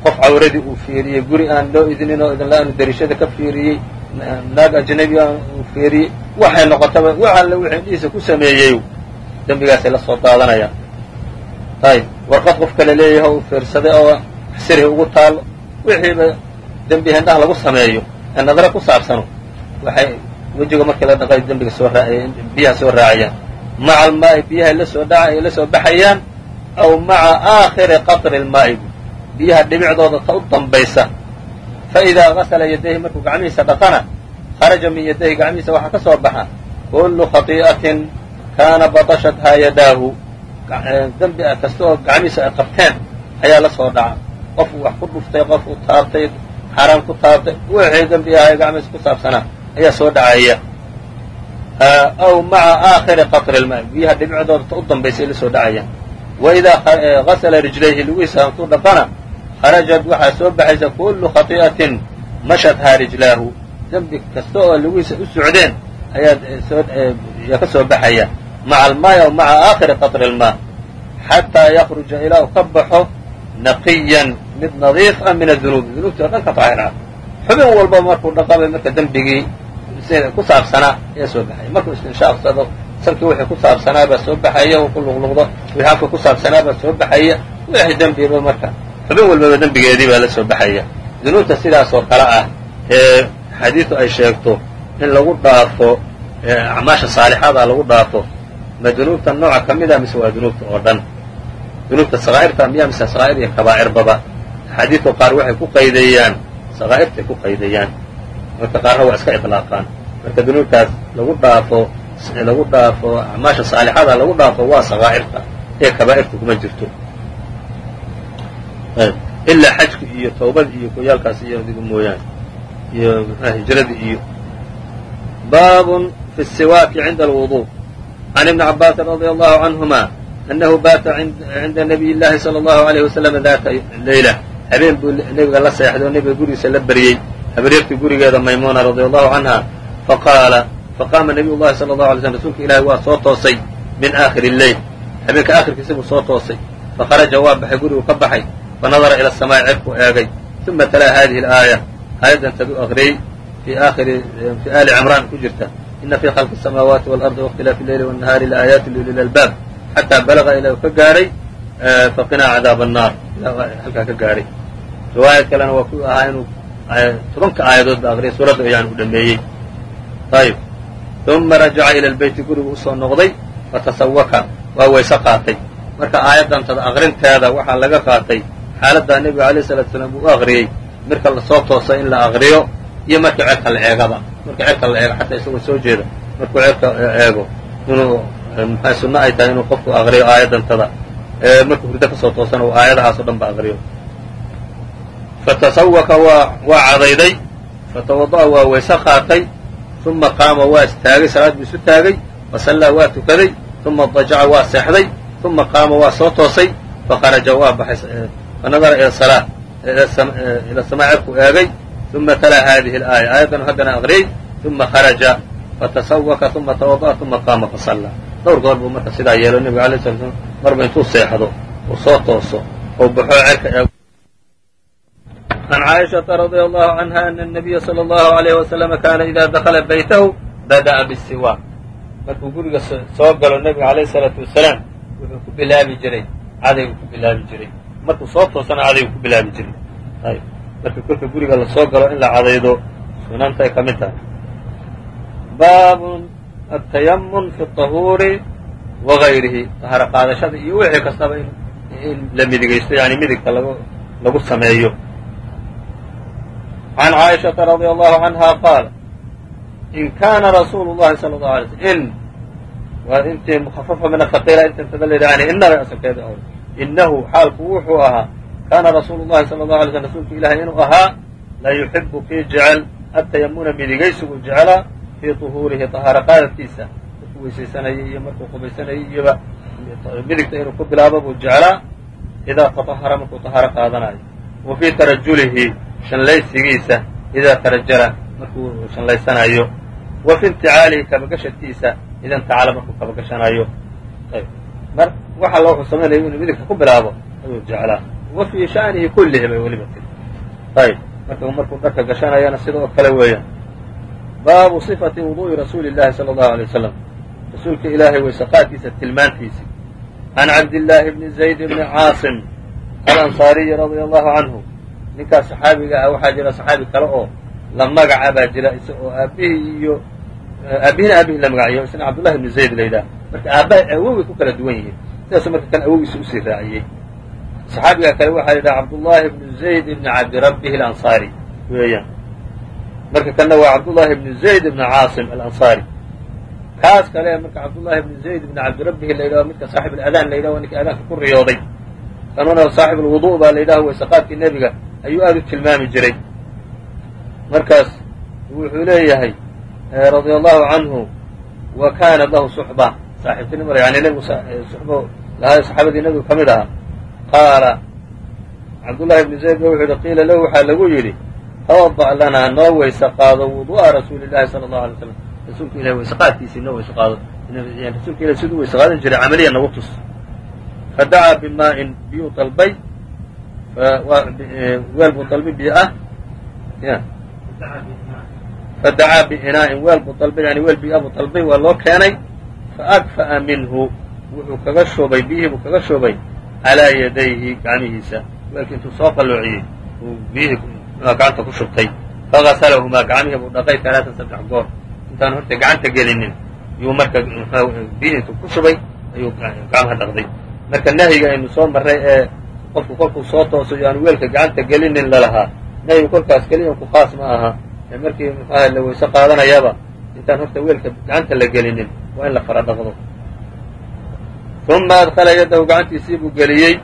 qof cawradii uu fiiriyey guri aan loo idnin oo idinla-aanu darishada ka fiiriyey naag ajnabi aan uu fiiriyey waxay noqotaba waxa la wixii indhihiisa ku sameeyey dembigaasay la soo daadanayaan ayb warqad qof kale leeyahay uu fiirsaday oo sirhi ugu taalo wixiiba dembi hindhaha lagu sameeyo ee nadare ku saabsano waxay wejiga markii la dhaqay dembiga soo biyaha soo raacayaan. Maca almaa'i biyaha la soo dha ay la soo baxayaan aw maca aakhiri qatri lmaa'i biyaha dhibicdooda ta u dambaysa fa idaa gasala yadayhi markuu gacmihiisa dhaqana kharaja min yadayhi gacmihiisa waxaa ka soo baxa kullu khati'atin kaana batashathaa yadaahu dembi kasta oo gacmihiisa ay qabteen ayaa la soo dhaca qof uu wax ku dhuftay qof uu taabtay xaaraan ku taabtay wixii dembi ahay gacmihiisa ku saabsanaa ayaa soo dhacaya aw maca aakhiri qatri lmaa biyaha dhibicdooda ta u dambaysa ay la soo dhacayaan wa idaa gasala rijlayhi lugihiisa hantuu dhaqana kharajat waxaa soo baxaysa kullu khati'atin mashathaa rijlaahu dembi kasta oo lugihiisa u socdeen ayaa ka soo baxaya maca almaai aw maca aakhiri qatri lmaa xataa yakruja ilaa u ka baxo naqiyan mid nadiif ah min adunuubi dunuubtii o dhan ka daahir ah xubin walba markuu dhaqabay marka dembigii ku saabsanaa ayaa soo baxaya markuu istinshaaqsado salkii wixii ku saabsanaabaa soo baxaya uu ku luqluqdo wixii afka ku saabsanaabaa soo baxaya wixii dembiba marka xubin walbaba dembigeedii baa la soo baxaya. Dunuubta sidaasoo kale ah ee xadiidu ay sheegto in lagu dhaafo acmaasha saalixada lagu dhaafo ma dunuubta nooca ka mid a mise waa dunuubta oo dhan? Dunuubta sakaa'irta miya mise sakaa'ir iyo kabaa'irnaba axaadiidka qaar waxay ku qaydeeyaan sakaa'irtay ku qaydeeyaan marka qaarna waa iska iطlaaqaan marka dunuubtaas lagu dhaafo lagu dhaafo acmaasha saalixada lagu dhaafo waa sakaa'irta ee kabaa'irta kuma jirto ilaa xajku iyo tawbada iyo kuyaalkaas iyo adigu mooyaane iyo mxua hijrada iyo baab fi siwaaki cinda alwudu can ibni cabaasin radia allahu canhuma annahu baata cinda nabiy llahi sala allahu alayh wasalam daata leyla habeen buu nebiga la seexday oo nebiga gurigiisa la baryey habaryartii gurigeeda maymuuna radia allahu canha faqaala faqaama nabiyu llahi sala allahu alay slm rasuulka ilaahi waa soo toosay min aakhiri lleyl habeenka aakhirkiisa buu soo toosay fakharaja waa baxay gurigu ka baxay fanadara ila asamaa'i cirkuu eegay uma talaa hadihi alaaya aayaddan tadu aqriyey fii aakhiri fii aali cimraan ku jirta ina fii khalqi asamaawaati waalardi waاkhtilaafi leyli wاnnahaari laaayaati liuli lalbaab xataa balaga ilaa uu ka gaadhay faqinaa cadaab annaar ilaa halkaa ka gaadhay riwaayad kalena waa ku ahaa inuu tobanka aayadood ba aqriyay suuradda ayaan u dhameeyey ayib uma rajaca ila lbeyti gurigu u soo noqday fatasawaka waa wayse qaatay marka aayaddantada aqrinteeda waxaa laga qaatay xaaladdaa nebiga alayh salatu salaam uu aqriyey. Marka la soo tooso in la aqriyo iyo marka cerka la eegaba. Marka cerka la eego xataa isagoo soo jeeda markuu cerka eego inuu maxay sunno ay tahay inuu qofku aqriyo aayaddantada markuu hurdo ka soo toosana uu aayadahaas o dhan ba aqriyo. Fatasawaka waa waa cadayday fatawada'a waa wayse qaatay uma qaama waa istaagay salaad buu isu taagay fasallaa waa tukaday uma dajaca waa seexday uma qaama waa soo toosay fakharaja waa baxay fanadara ila salaa ila samaa cerku eegay uma talaa hadihi alaaya aayaddan haddana aqriyey uma kharaja fatasawaka uma tawada'a uma qaama fasallaa dhowr goor buu marka sidaa yeelo nebiga alay sala slam marba intuu seexdo uu soo tooso oo baxoo cerka eego وعn caaئiشhaةa رadي الlه عanهa أن النabiya slى الlه عlيه وsلم kana إida dakla baytahu badaأa bالsiwاaq markuu guriga soo galo nebiga عalيه الصلاaةu وaسلاam wuxuu ku bilaabi jiray cadaygu ku bilaabi jiray markuu soo toosana cadaygu ku bilaabi jiray ayb marka kolka guriga lasoo galo in la cadaydo sunantay ka mid tahay baab التaymun fi الطahuuri وغayrihi طahaaro qaadashada iyo wixii kastaba in la midigaysto yani midigta lagu sameeyo عن caaئiشhaةa رadي الlه عanهa qaal in kana rasuul الlahi slى الlه عlay slm in waa intii mخaفafa min aثaqiila intantada la yidhah inaba asalkeeda aw inahu xaalku wuxuu ahaa kaana rasuulu llahi sala allahu alay slm rasuulku ilaahay inuu ahaa la yuxibu kii jecel attayamuna midigaysigu jecelaa fii tuhuurihi tahaaro qaadadkiisa markuu weysaysanayay iyo markuu qubaysanayay iyoba midigta inuu ku bilaabo buu jeclaa idaa tatahara markuu tahaaro qaadanayo wa fii tarajulihi shanlaysigiisa idaa tarajala markuu shanlaysanayo wa fii inticaalihi kabagashadkiisa idaa intacala markuu kabagashanayo waxa loo xusamaynayo inuu midinka ku bilaabo ayuu jeclaa wa fii sha'nihi kullihi bay weliba tiri ayb marka markuu dharka gashanayana sida oo kale weeyaan. Baabu sifati wuduu'i rasuuli llahi sala allahu alay wasalam rasuulka ilaahay waysaqaadkiisa tilmaantiisii can cabdillaahi bni zayd bni caasim alansaariyi radia allahu canhu ninkaas saxaabiga ah waxaa jira saxaabi kale oo la magacabaa jira oo aabbihii iyo aabbihina aabihii la magacayo isna cabdullahi bni zayd la yidhaha marka aabbaha awoway ku kala duwan yihiin sidaasu marka kan awogiisa u sii raaciyey saxaabiga kale waxaa la yidhaha cabdullaahi bnu zayd bni cabdirabbihi alansaari weeyaan. Marka kanna waa cabdullaahi bnu zayd bni caasim alansaari kaas kale marka cabdullaahi bni zayd bni cabdirabbihi la yidhaho midka saaxib aladaan la yidhaho ninka aadaanka ku riyooday. Kanuna saaxib alwudu baa la yidhaho waysaqaadkii nebiga ayuu aad u tilmaami jiray. Markaas wuxuu leeyahay radia allahu canhu wa kaanat lahu suxba saaxiibtinimo yani nebigu suxbo lahaa saxaabadii nebigu ka mid ahaa qaala cabdullahi bni zayd ba wuxuu yihi qiila lahu waxaa lagu yidhi tawada' lanaa noo weyse qaado wudu'a rasuuli llahi sala allahu alay slam rasuulka ilahi weysaqaadkiisii noo weyse qaado rasuulka ilahi siduu weyse qaadan jiray camaliya nagu tus. Fadacaa bimaa'in biyuu dalbay weel buu dalbay biyo ah fadacaa biinaa'in weel buu dalbay yani weel biyo ah buu dalbay waa loo keenay faakfa'a minhu wuxuu kaga shubay biyihii buu kaga shubay calaa yadayhi gacmihiisa weelkii intuu soo qalloociyey uu biyihii gacanta ku shubtay fagasalahumaa gacmihii buu dhaqay talaatan saddex goor intaan horta gacanta gelinin yuu marka biyihii intuu ku shubay ayuu gacmaha dhaqday marka nahyiga aynu soo marray ee qofku kolkuu soo toosayo aan weelka gacanta gelinin lalahaa nahyigu kolkaas keliya ku khaas ma aha ee markii muxuaha la weyse qaadanayaba intaan horta weelka gacanta la gelinin waa in la fara dhaqdo. Uma adkhala yadahu gacantiisii buu geliyey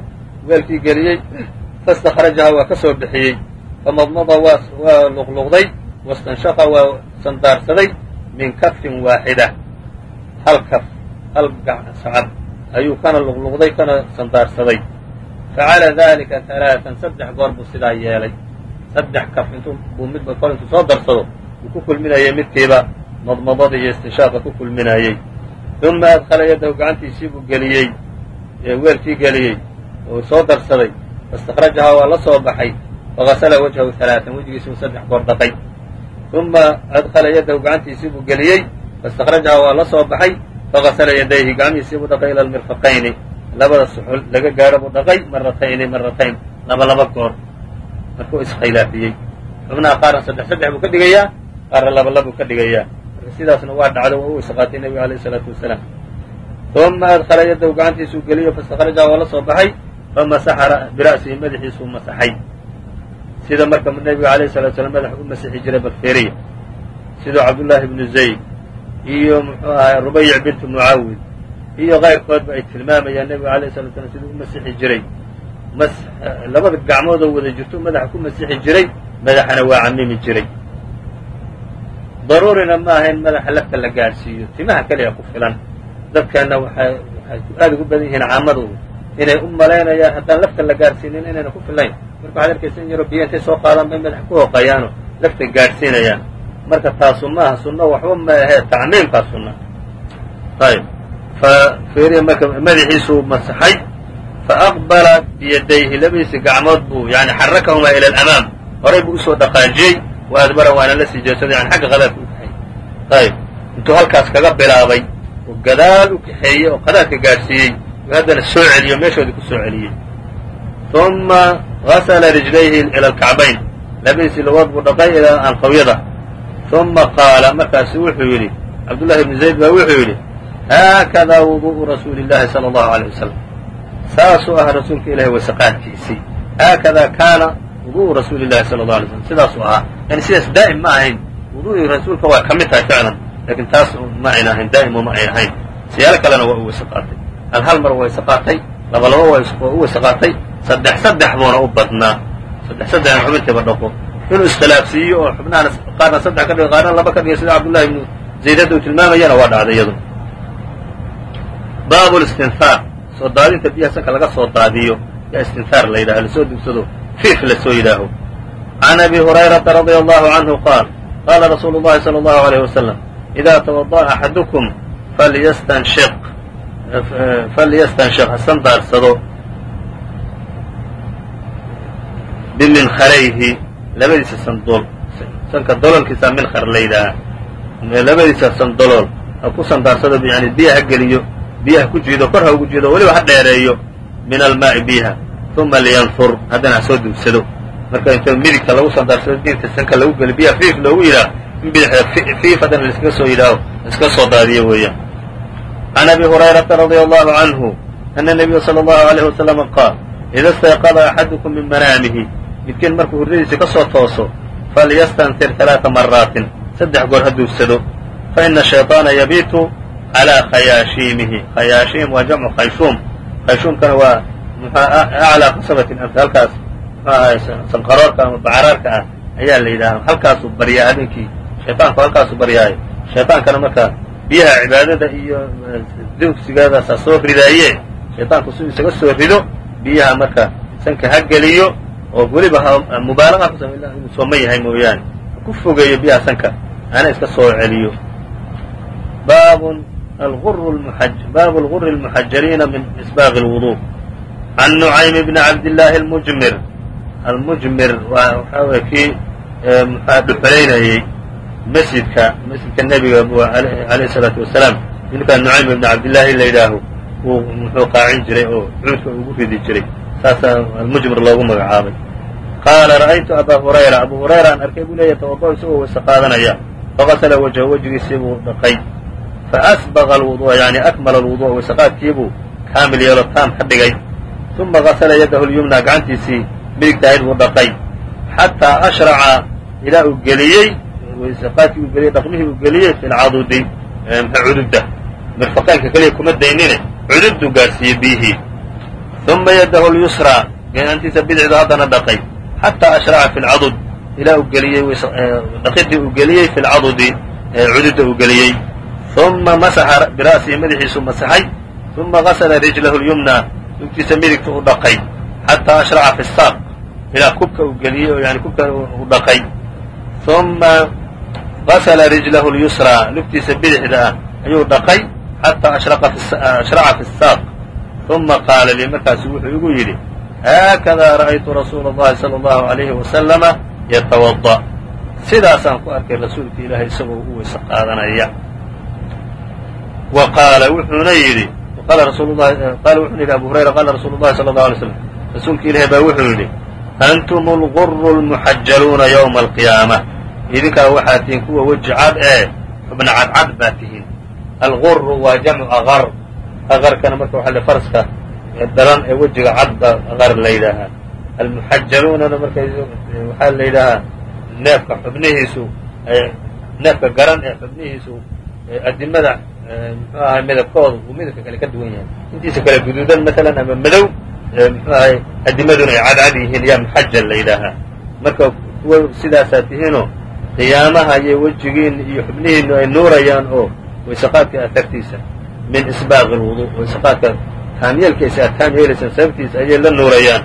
weelkii geliyey fastakhrajaha waa ka soo bixiyey. Famadmada waa luqluqday wastanshaqa waa sandaarsaday min kafin waaxida. Hal kaf hal sacab ayuu kana luqluqday kana sandaarsaday. Facala dalika talaatan saddex goor buu sidaa yeelay. Saddex kaf intuu buu midba kor intuu soo darsado uu ku kulminayay midkiiba madmadada iyo istinshaaqda ku kulminaayey uma adkhala yadahu gacantiisii buu geliyey weelkii geliyey oo soo darsaday. Faistakhrajahaa waa la soo baxay fagasala wajhahu alaaan wejigiisibuu saddex goor dhaqay. Uma adkala yadahu gacantiisii buu geliyey faistakhrajahaa waa la soo baxay fagasala yadayhi gacmihiisii buu dhaqay ila almirfaqayni. Labada suxul laga gaadho buu dhaqay maratayni maratayn laba laba goor. Markuu iskhilaafiyey xubnaha qaarna saddex saddex buu ka dhigayaa qaarna labalabuu ka dhigayaa sidaasna waa dhacday waa u isqaatay nebiga alayh isalaatu wasalaam. Uma adkhala yaddaw gacantiisu geliyo fastakhraja waa la soo baxay famasaxara bira'sihi madaxiisuu masaxay. Sida marka nebiga alayh salatu slam madax u masixi jiray bakteriya sidoo cabdullaahi ibnu zayd iyo muxuu ahay rubayc bintu mucaawid iyo kayrkoodba ay tilmaamayaan nebiga alayh salatu slam siduu u masixi jiray. Mas labada gacmoodoo wada jirto madaxa ku masixi jiray madaxana waa camimi jiray daruurina ma aha in madaxa lafta la gaadhsiiyo. Timaha keliya ku filan. Dadkeenna waxay aada ugu badan yihiin caamadooda inay u malaynayaan haddaan lafta la gaadhsiinin inayna ku filayn. Marka waxaad arkaysa in yaro biyo intay soo qaadaan bay madaxa ku hoqayaanoo lafta gaadhsiinayaan. Marka taasu maaha sunno waxba ma ahee tacmiim baa sunna. Ayb fa feriya marka madaxiisuu masaxay. Fa aqbala biyadayhi labadiisi gacmood buu yani xarakahumaa ila alamaam. Horay buu u soo dhaqaajiyey wa adbara waana la sii jeedsaday yani xagga qadaadka u kaxeeyey ayb intuu halkaas kaga bilaabay oo gadaal u kaxeeyey oo qadaadka gaadhsiiyey uu haddana soo celiyo meeshoodii ku soo celiyey uma gasla rijlayhi ila alkacbayn labadiisii lugood buu dhaqay ilaa anqawyada uma qaala markaasu wuxuu yidhi cabdullahi ibnu zayd baa wuxuu yidhi haakada wuduءu rasuuli اllahi salى اllahu alيه wasalam saasuu ah rasuulka ilahi wasaqaadkiisii haakada kaana wudu'u rasuuli lahi sala allau alay slam sidaasuu ahaa. Yani sidaas daa'im ma ahayn. Wudu'ii rasuulka waa ka mid tahay ficlan laakiin taas ma ayna ahayn daa'im uma ay ahayn. Siyaalo kalena waa u weyse qaatay. Al hal mar waa weyse qaatay laba laba waa u weyse qaatay. Saddex saddex buuna u badnaa. Saddex saddex in xubintiiba dhaqo. Inuu iskhilaafsiiyo oo xubnahana qaarna saddex ka dhiga qaarna laba ka dhiga sida cabdullahi ibnu zayd uu tilmaamayana waa dhacday iyadu. Baabu listinhaar soo daadinta biyaha sanka laga soo daadiyo yaa istinhaar la yidhaha la soo dugsado fiif la soo yidhaaho. Can abi hurayrata radia allahu canhu qaal qaala rasuulu llahi sala allahu alayh wasalam idaa tawada'a axadukum falyastanshiq falyastanshiq ha sandaarsado biminharayhi labadiisa sandol sanka dololkiisa minhar la yidhaaha labadiisa sandolool ha ku sandaarsado yani biyaha geliyo biyaha ku jiido kor ha ugu jiido weliba ha dheereeyo min almaa'i biyaha uma liyanfur haddana ha soo dugsado marka inta midigta lagu sandaarsado diinta sanka lagu geliyo biyaha fiif loogu yidhaah in bidixda fiif haddana laiskaga soo yidhaaho laiskaga soo daadiyo weeyaan can abi hurayrata radia allahu canhu ana nabiya sala allahu alayh wasalama qaal ida istayqada axadukum min manaamihi midkiin markuu hurdadiisa ka soo tooso falyastantir talaata maraatin saddex goor ha duugsado fa ina shayطaana yabiitu calىa khayaashiimihi khayaashiim waa jamcu khayshuum khayshuumkana waa aclىa qasabatin amta halkaas mxu ahay sanqaroorka ama bacaraarka ah ayaa la yidhaha halkaasuu baryaa habeenkii shayطaanku halkaasuu baryaayo shayطaankana marka biyaha cibaadada iyo dugsigaadaasaa soo ridaaye shayطaanku si isaga soo rido biyaha marka sanka ha geliyo oo weliba mubaalaqa ku samay inuu sooman yahay mooyaane ku fogeeyo biyaha sanka ana iska soo celiyo baabun baabu alguri اlmuxajariina min isbaaqi اlwudu can nucaym bni cabdillaahi almujmir almujmir waxaa weye kii mxua dhuxulaynayey masjidka masjidka nebiga alayh الsalaatu wasalaam. Ninkaa nucaym ibni cabdillaahi la yidhaaho uu muxuu qaacin jiray oo cuudka ugu ridi jiray. Saasaa almujmir loogu magacaabay. Qaala ra'aytu abaa hurayra. Abu hurayra aan arkay buu leeyahy tawado isagoo weyse qaadanaya. Faqasla wajha wejigiisii buu dhaqay. Faasbaqa alwudu'a yani akmala alwudu'a weyseqaadkiibuu kaamil yeelo taam ka dhigay uma gasla yadahu lyumna gacantiisii midigtahayd buu dhaqay xataa ashraca ilaa uu geliyey weyseqaadkii uu geliyey dhaqmihii uu geliyey fi lcadudi cududda mirfaqaynka keliya kuma daynine cududuu gaadhsiiyey biyihii uma yadahu lyusra gacantiisa bidixdu haddana dhaqay xataa ashraca fi lcadud ilaa uu geliyey dhaqidii uu geliyey fi lcadudi uu geliyey uma masaxa bira'sihi madaxiisuu masaxay uma gasla rijlahu lyumna lugtiisa midigta u dhaqay xataa ashraca fi saaq ilaa kubka uu geliyey oo yani kubka uu dhaqay uma gasla rijlahu lyusra lugtiisa bidixda ah ayuu dhaqay xataa ashraca fi saaq uma qaala lii markaasu wuxuu igu yidhi haakada ra'aytu rasuula اllahi salى اllahu عalayhi wasalama yatawada sidaasaan ku arkay rasuulka ilaahay isagoo u weyse qaadanaya wa qaala wuxuuna yidhi qaala wuxuuna yidhi abu hurayra qaala rasuulu llahi sala allahu alay slam rasuulka ilaahay baa wuxuu yidhi antum alguru lmuxajaluuna yowma alqiyaama idinkaa waxaa tihiin kuwa weji cad ee xubna cadcad baa tihiin alguru waa jamcu aqar aqarkana marka waxa faraska daran ee wejiga cad baa aqar la yidhaahaa almuxajaluunana marka waxaa la yidhaahaa neefka xubnihiisu neefka garan ee xubnihiisu adimada Ehm, mxuu ahay midabkooda uu midabka kale ka duwan yahay. Intiisa kale guduudan maalan ama madow ehm, mxuu ahay adimaduna ay cadcad yihiin yaa muxajal la yidhaahaa marka kuwa sidaasaa tihiinoo qiyaamaha iyo wejigiin iyo xubnihiinu ay nuurayaan oo waysaqaadka atartiisa min isbaaqi lwudu waysaqaadka taamyeelkiisa aad taam yeelaysaan sababtiisa ayay la nuurayaan.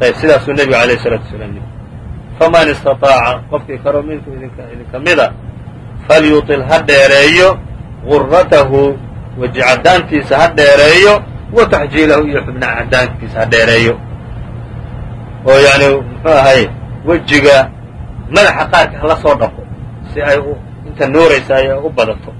Ayb sidaasuu nebigu alayh isalaatu wasalaam yii faman istaaaca qofkii karo minku idinka mida falyutil ha dheereeyo guratahu weji caddaantiisa ha dheereeyo wa taxjiilahu iyo xubna caddaantiisa ha dheereeyo. Oo yani muxuu ahay wejiga madaxa qaarka hala soo dhaqo si ay inta nuuraysa ay u badato.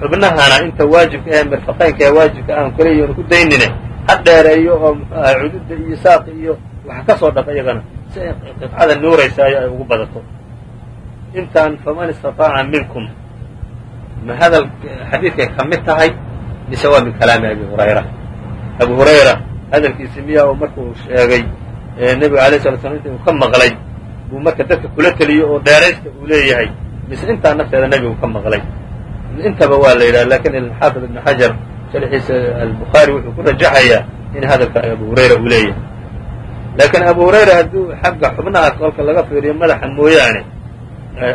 Xubnahana inta waajibka ahe mirfaqaynka ee waajibka aan kaliya ku daynine ha dheereeyo oo muxuu ahay cududda iyo saaqi iyo waxa ka soo dhaqa iyagana si ay qidcada nuuraysaayo ay ugu badato. Intaan faman istataaca minkum ma hadal xadiidkay ka mid tahay mise waa min kalaami abi hurayra abu hurayra hadalkiisi miya oo markuu sheegay nebiga alay sala slam inta uu ka maqlay buu marka dadka kula teliyo oo dheeraysta uu leeyahay mise intaa nafteeda nebigu ka maqlay intaba waa la yidhaha laakiin xaafid ibn xajar sharxiisa albukhaari wuxuu ku rajaxayaa in hadalka abu hurayra uu leeyahay laakiin abu hurayra hadduu xagga xubnaha kolka laga fiiriyo madaxa mooyaane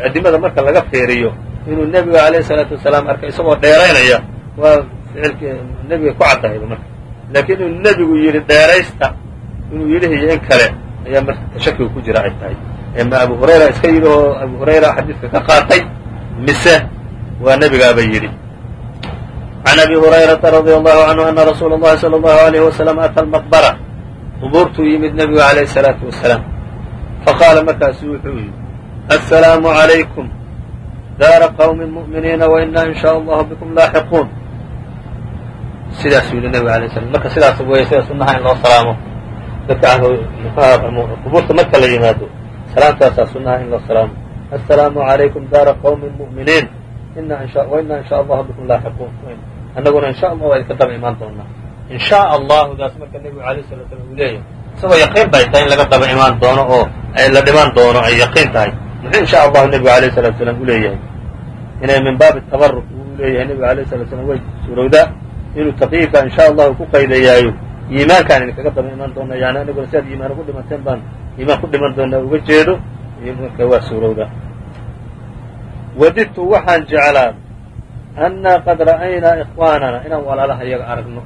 adimada marka laga fiiriyo inuu nebiga alayh salaatu wasalaam arkay isagoo dheeraynaya waa ficilkii nebiga ku caddahayba marka. Laakiin inuu nebigu yidhi dheeraysta inuu yidhi in kale ayaa marka shakiga ku jira ay tahay. Ma abu hurayra iska yidhi oo abu hurayra xadiidka ka qaatay mise waa nebigaaba yidhi. Can abi hurayrata radia allahu canhu ana rasuula allahi sala allahu alayhi wasalam ata almaqbara qubuurtuu yimid nebigu alayh salaatu wasalaam. Faqaala markaasu wuxuu yidhi assalaamu calaykum daara qwmi muminiina wainaa in shaa allahu bikum laaxiquun sidaasuu yihi nebigu alay slam marka sidaas weeye sida sunnaha in loo salaamo dadka qubuurta marka la yimaado salaamtaasaa sunnaha in loo salaamo assalaamu عalaykum daara qwmi muminiin wainaa in sha allahu bikum laaxiquun annaguna in sha allah waa idinka daba imaan doonaa in sha allahudaas marka nebigu alay sala slam uu leeyahay isagoo yaqiin baa tahay in laga daba imaan doono oo la dhiman doono ay yaqiin tahay muxuu in sha allahu nebigu alayh salatu salaam u leeyahay? Inay min baabi tabaruk uu leeyahay nebigu alayh salatu slam way suurowdaa inuu taqyiirka in sha allahu ku qaydayaayo. Iimaankaan idinkaga daba imaan doona yani aniguna si aad iimaan ugu dhimanteen baan iimaan ku dhiman doonaa uga jeedo marka waa suurowdaa wadidtu waxaan jeclaa annaa qad ra'aynaa ikhwaanana. Inaan walaalaha iyaga aragno.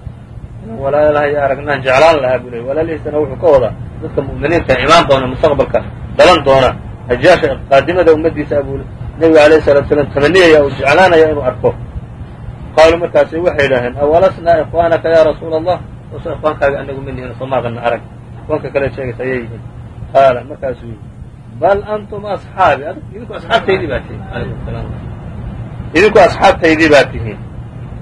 Inaan walaalaha iyaga aragnaan jeclaan lahaa buu ley walaalihiisana wuxuu ka wadaa dadka mu'miniinta imaan doona mustaqbalka dhalan doona hajaasha qaadimada ummaddiisa abuu nebiga alayhi salatu salaam tamaniyaya uu jeclaanaya inuu arko. Qaaluu markaasi waxay idhaaheen awalasnaa ikhwaanaka yaa rasuula allah oso ikhwaankaaga anagu manihin soo maaqana arag. Ikhwaanka kale sheegaysa ayay yihiin qaala markaasuu yidhi bal antum asxaabi? Idinku asxaabtaydii baa tihiin alaykum salaam. Idinku asxaabtaydii baa tihiin.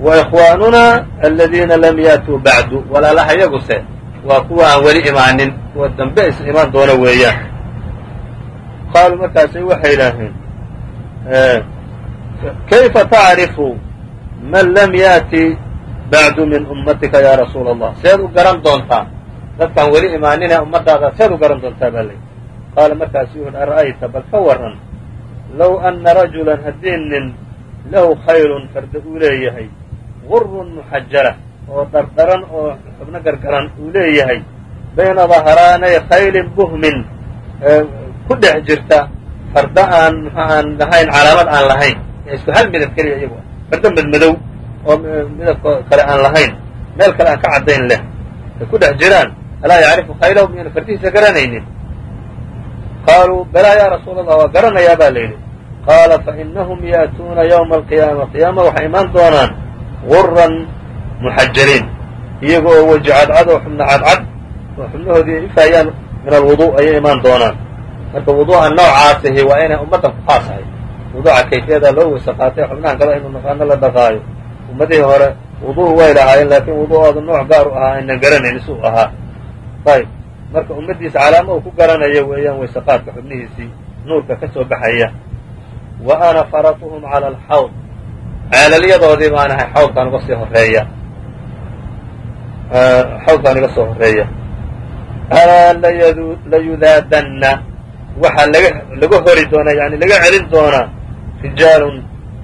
Wa ikhwaanunaa aladiina lam yaatuu bacdu. Walaalaha yaguse waa kuwa aan weli imaanin. Kuwa dambe is imaan doona weeyaan qaaluu markaasay waxay idhaaheen kayfa tacrifu man lam yaati bacdu min ummatika ya rasuula allah seed u garan doontaa dadkaan weli imaanine ummadaada seed u garan doontaa baa layihi qaala markaasu wuxuuhi ara'ayta bal ka waran low anna rajulan haddii nin lahu khaylun farda uu leeyahay gurun muxajala oo dardharan oo xubno gargaran uu leeyahay bayna dahraanay khaylin buhmin ku dhex jirta farda aan mx aan lahayn calaamad aan lahayn. Isku hal midab keliya iyagu. Farda madmadow oo midabka kale aan lahayn. Meel kale aan ka caddayn leh. Ay ku dhex jiraan alaa yacrifu khaylahu miyana fardihiisa garanaynin. Qaaluu balaa yaa rasuula allah waa garanayaa baa la yidhi. Qaala fainahum yaatuuna ywma alqiyaama qiyaama waxay imaan doonaan guran muxajaliin iyaga oo weji cadcad oo xubno cadcad oo xubnahoodii ifaayaan min alwudu ayay imaan doonaan marka wuduu'a noocaasihi waa inay ummaddan ku khaas ahay wuduuca kayfiyada loo weyse qaatay xubnahan kale inu naqaano la dhaqaayo. Ummadihii hore wudu'u way lahaayeen laakiin wudu'ooda nooc gaar u ahaa aynan garanayn isuu ahaa. Ayb marka ummaddiisa calaamo uu ku garanaya weeyaan weyse xubnihiisii nuurka ka soo baxaya. Wa ana faratuhum cala alxawd. Ceelalyadoodii baan ahay xawdkaan uga sii horreeya xawdkaan iga soo horreeya alaa layudaadanna waxaa laga laga hori doonaa yani laga celin doonaa rijaalun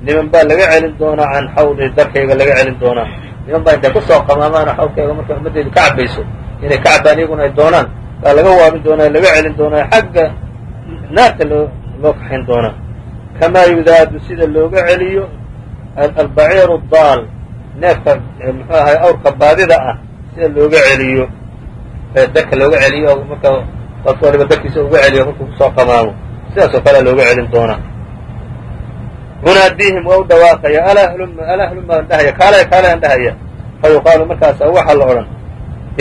niman baa laga celin doonaa can xawdi darkayga laga celin doonaa niman baa intay ku soo qamaamaana xawdkayga markay ummaddeedu ka cabayso inay ka cabaan iyaguna ay doonaan baa laga waabin doonaa laga celin doonaa xagga naarta loo loo kaxayn doonaa kamaa yudaadu sida looga celiyo albaciiru daal neefka muxuu ahay awrka baadida ah sida looga celiyo darka looga celiyo marka qof waliba darkiisa uga celiyo markuu ku soo qamaamo. Sidaas oo kalea looga celin doonaa. Yunaadiihim waa u dhawaaqaya alaa hluma alaa hluma an dhahaya kaalaya kaalaya an dhahaya. Fa yuqaalu markaasa waxaa la odhan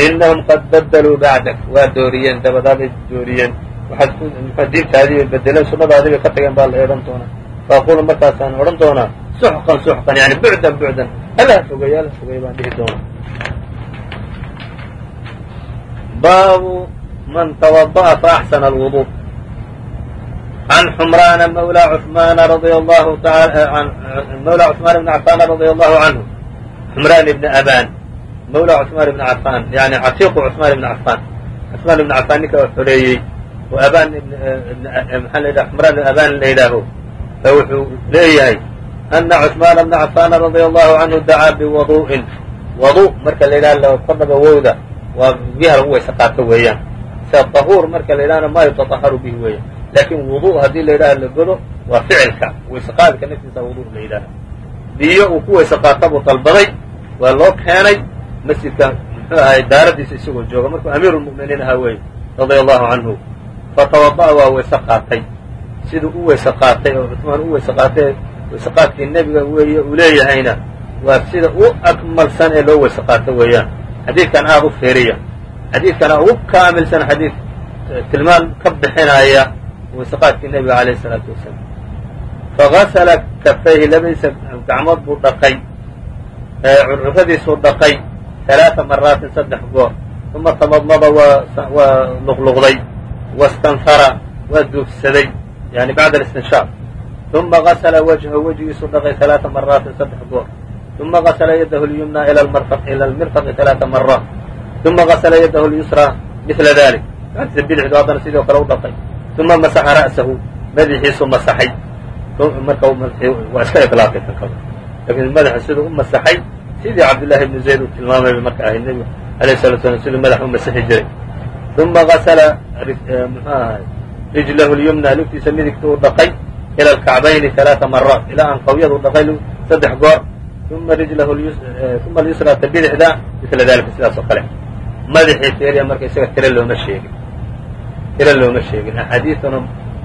inahum qad badaluu bacdak. Waa dooriyeen dabadaabay dooriyeen. Waxaad diintaadii bedeleen sunnadaadii bay ka tageen baa la odhan doonaa. Faaqulu markaasaan odhan doonaa suxqan suxqan yani bucdan bucdan alaha fogeey ala fogeey baan dhihi doonaa man twadaأa faaxsana alwuضuء عن حمران مولى عثمان رضي الله تعالى مولى عثمان بن عفان رضي الله عنه حمران بن أبان مولى عثمان بن عفان يعني عتيق عثمان بن عفان عثمان بن عفان ninka xoreeyey oo abaan maxaa la yidhaha xumraan abaan la yidhaaho ba wuxuu leeyahay أna cثmaan بna cafاn radي الlahu canhu dacaa biwaduءin wadu marka la yidhaha kordhaba wowda waa biyaha lagu weyse qaato weeyaan tahuur marka la ydhahana maa yutaaharu bihi weeya laakin wudu haddii la ydhaha la godo waa ficilka wayseqaadka naftiisa wudu la yidhaha biyo uu ku wayse qaatabuu dalbaday waa loo keenay masjidka muxuu ahay daaradiisa isagoo jooga markuu amiirulmu'miniin ahaa weeye radia allahu canhu fatawada'a waa wayse qaatay siduu u wayse qaatay oo cusmaan u wayse qaatay wayse qaadkii nebiga weeye uu leeyahayna waa sida u akmalsan ee loo wayse qaato weeyaan xadiidkan aad u fiiriya xadiidkana ugu kaamilsan xadiid e, tilmaam ka bixinaya wasaqaadkii nebiga alayh isalaatu wasalaam. Fagasala kafayhi labadiisa gacmood buu dhaqay e, curcuradiisuu dhaqay alaaa maraatin saddex goor. Uma tamadmada waa luqluqday wastanfara waa duufsaday yani bacda alistinshaaq uma gasala wajhahu wejigiisuu dhaqay alaaa maraatin saddex goor. Uma gasala yadahu lyumna ila almirfaqi alaaa maraat uma gasla yadh lyusra mila dalik gacantiisa bidixdu haddana sidoo kale u dhaqay uma masaxa ra'sahu madaxiisu masaxay marka waa iska ilaaqay kan kale laakiin madaxa siduu u masaxay sidii cabdullaahi ibnu zayd uu tilmaamayba marka ahayd nebigu alayh salatu slam siduu madaxa u masixi jiray uma gasla muxuu ahay rijlahu lyumna lugtiisa midigta uu dhaqay ila alkacbayni alaaa maraat ilaa anqawyadu dhaqay saddex goor uma rijlahu uma alyusra ta bidixda mila dalika sidaas kale madaxii feeriya marka isaga tiro looma sheegin. Tiro looma sheegin. Axaadiidtuna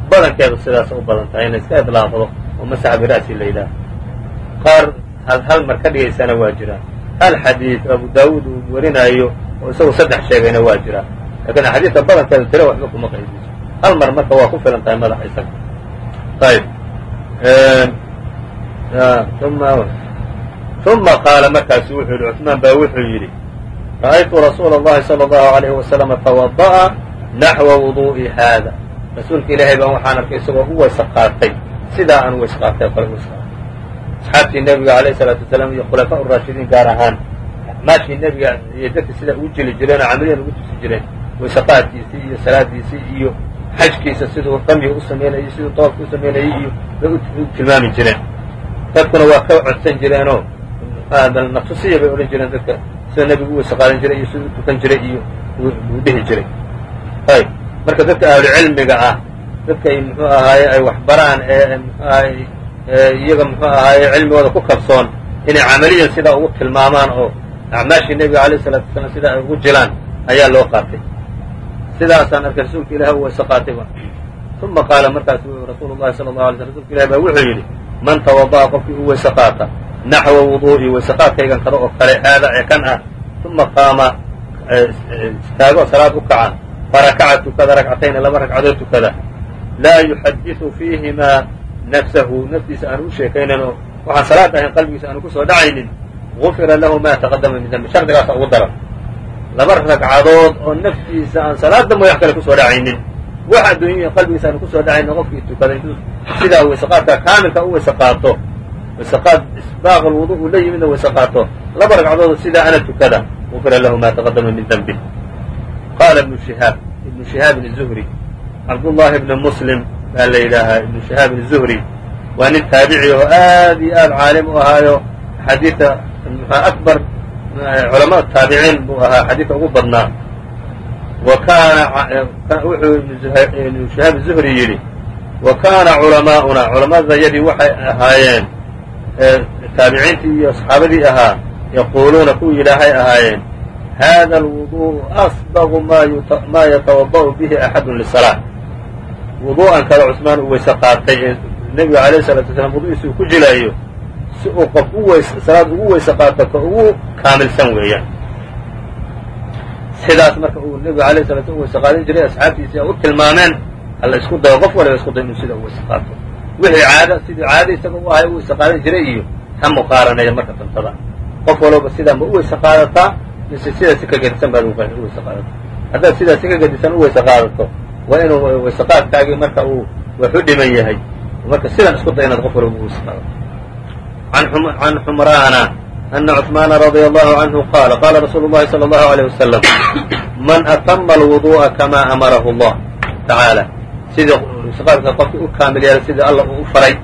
badankeedu sidaas u badan tahay ina iska iطlaaqdo oo masaxa bira'si la yidhaaho qaar hal mar ka dhigaysana waa jiraa hal xadiid abu daawuud uu warinaayo oo isagu saddex sheegayna waa jiraa laakiin axaadiidta badankeedu tiro waxba kuma qaydiso hal mar marka waa ku filan tahay madaxa isaga. Ayb uma qaala markaasu wuxuu yihi cثmaan baa wuxuu yidhi ra'aytu rasuula الlahi salى الlahu عalayh wasalama twada'a naxwa wuduءi haada rasuulka ilaahay baan waxaan arkay isagoo u weyse qaatay sidaa aan weyse qaatay kole weyse qaatay asxaabtii nebiga alayh الsalaatu wasalaam iyo khulafaa uraashidiin gaar ahaan maashii nebiga iyo dadka sidaa ugu jeli jireen oo camaliyan ugu tusi jireen weyse qaadkiisii iyo salaadiisii iyo xajkiisa siduu ramyiga u samaynayay siduu toobka u samaynayay iyo bay u tilmaami jireen dadkuna waa ka codsan jireenoo naqsusiya bay odhan jireen dadka sida nebigu u weyse qaadan jiray iyo siduu tukan jiray iyo uu dhihi jiray. Ayb marka dadka ahlucilmiga ah dadka ay muxuu ahaaye ay waxbaraan ee mxu ahay iyaga muxuu ahaaye cilmigooda ku kalsoon inay camaliyan sidaa ugu tilmaamaan oo acmaashii nebiga alayh الsalatu wasalaam sidaa ay ugu jilaan ayaa loo qaatay. Sidaasaan arkay rasuulka ilahi u weyse qaatayba uma qaala markaasu rasuulu llahi sala allahu alay sl rsulka ilahi baa wuxuu yidhi man tawada'a qofkii u weyse qaata naxwa wuduu'i weyse qaadkaygan kada oo kale haada ee kan ah uma qaama istaago salaad u kaca farakaca tukada ragcatayni laba ragcadood tukada laa yuxadiثu fiihimaa nafsahu naftiisa aanu u sheekaynan waxaan salaad ahayn qalbigiisa aanu ku soo dhacaynin gufira lahu ma taqadama min dambi shardigaasa ugu daran laba ragcadood oo naftiisa aan salaada mooy wax kale ku soo dhacaynin wax adduunya qalbigiisa aanu ku soo dhacaynin qofkii tukada intuu sidaa weyseqaadka kaamilka u weyse wasaqaad isbaaq alwudu uu la yimidna wasaqaato. Laba ragcadood sidaa ana tukada gufira lahu ma taqadama min denbih qaala ibnu shihaab ibnu shihaabin izuhri cabdullaahi ibni muslim baa la yidhaahaa ibnu shihaabin izuhri waa nin taabici oo aad iyo aad caalim u ahaayo xadiida muxaa akbar eh, culama taabiciin buu ahaa xadiidka ugu badnaa. Wa kaana wuxuu ibnu shihaab izuhri yidhi wa kaana culamaa'una culammadayadii waxay ahaayeen taabiciintii iyo saxaabadii ahaa yaquuluuna kuwa yidhaahay ahaayeen hada alwudu'u asbaqu maa yatawada'u bihi axadun lisalaa wudu'an kada cusmaan uu weyse qaatay ee nebiga alayh salatu wasalaam wudu'iisa uu ku jilayo si uu qof salaad ugu weyse qaato ugu kaamilsan weeyaan. Sidaas marka uu nebigu alayh salatu weyse qaadan jiray asxaabtiisi u tilmaameen alla isku dayo qof waliba isku dayo inuu sida u weyse qaato wixii caado sidii caado isaga u ahay u weyse qaadan jiray iyo ha muqaaranaya marka dantada qof walba sidaa ma u weyse qaadataa mise sidaa si ka gedisan baad u weyse qaadataa haddaad sidaa si ka gedisan u weyse qaadato waa inuu weyse qaadkaagii marka uu wax u dhiman yahay marka sidan isku day inaad qof walba u weyse qaadato can xumraana أن cثmaan رadي الله عanه qاal qاla rasuul الlahi slى الlه عليه وsلم man أtma الوضuءa kama amarahu الlah taعaalى sidii sqaadka qofkii u kaamil yeelay sidii alla uu u faray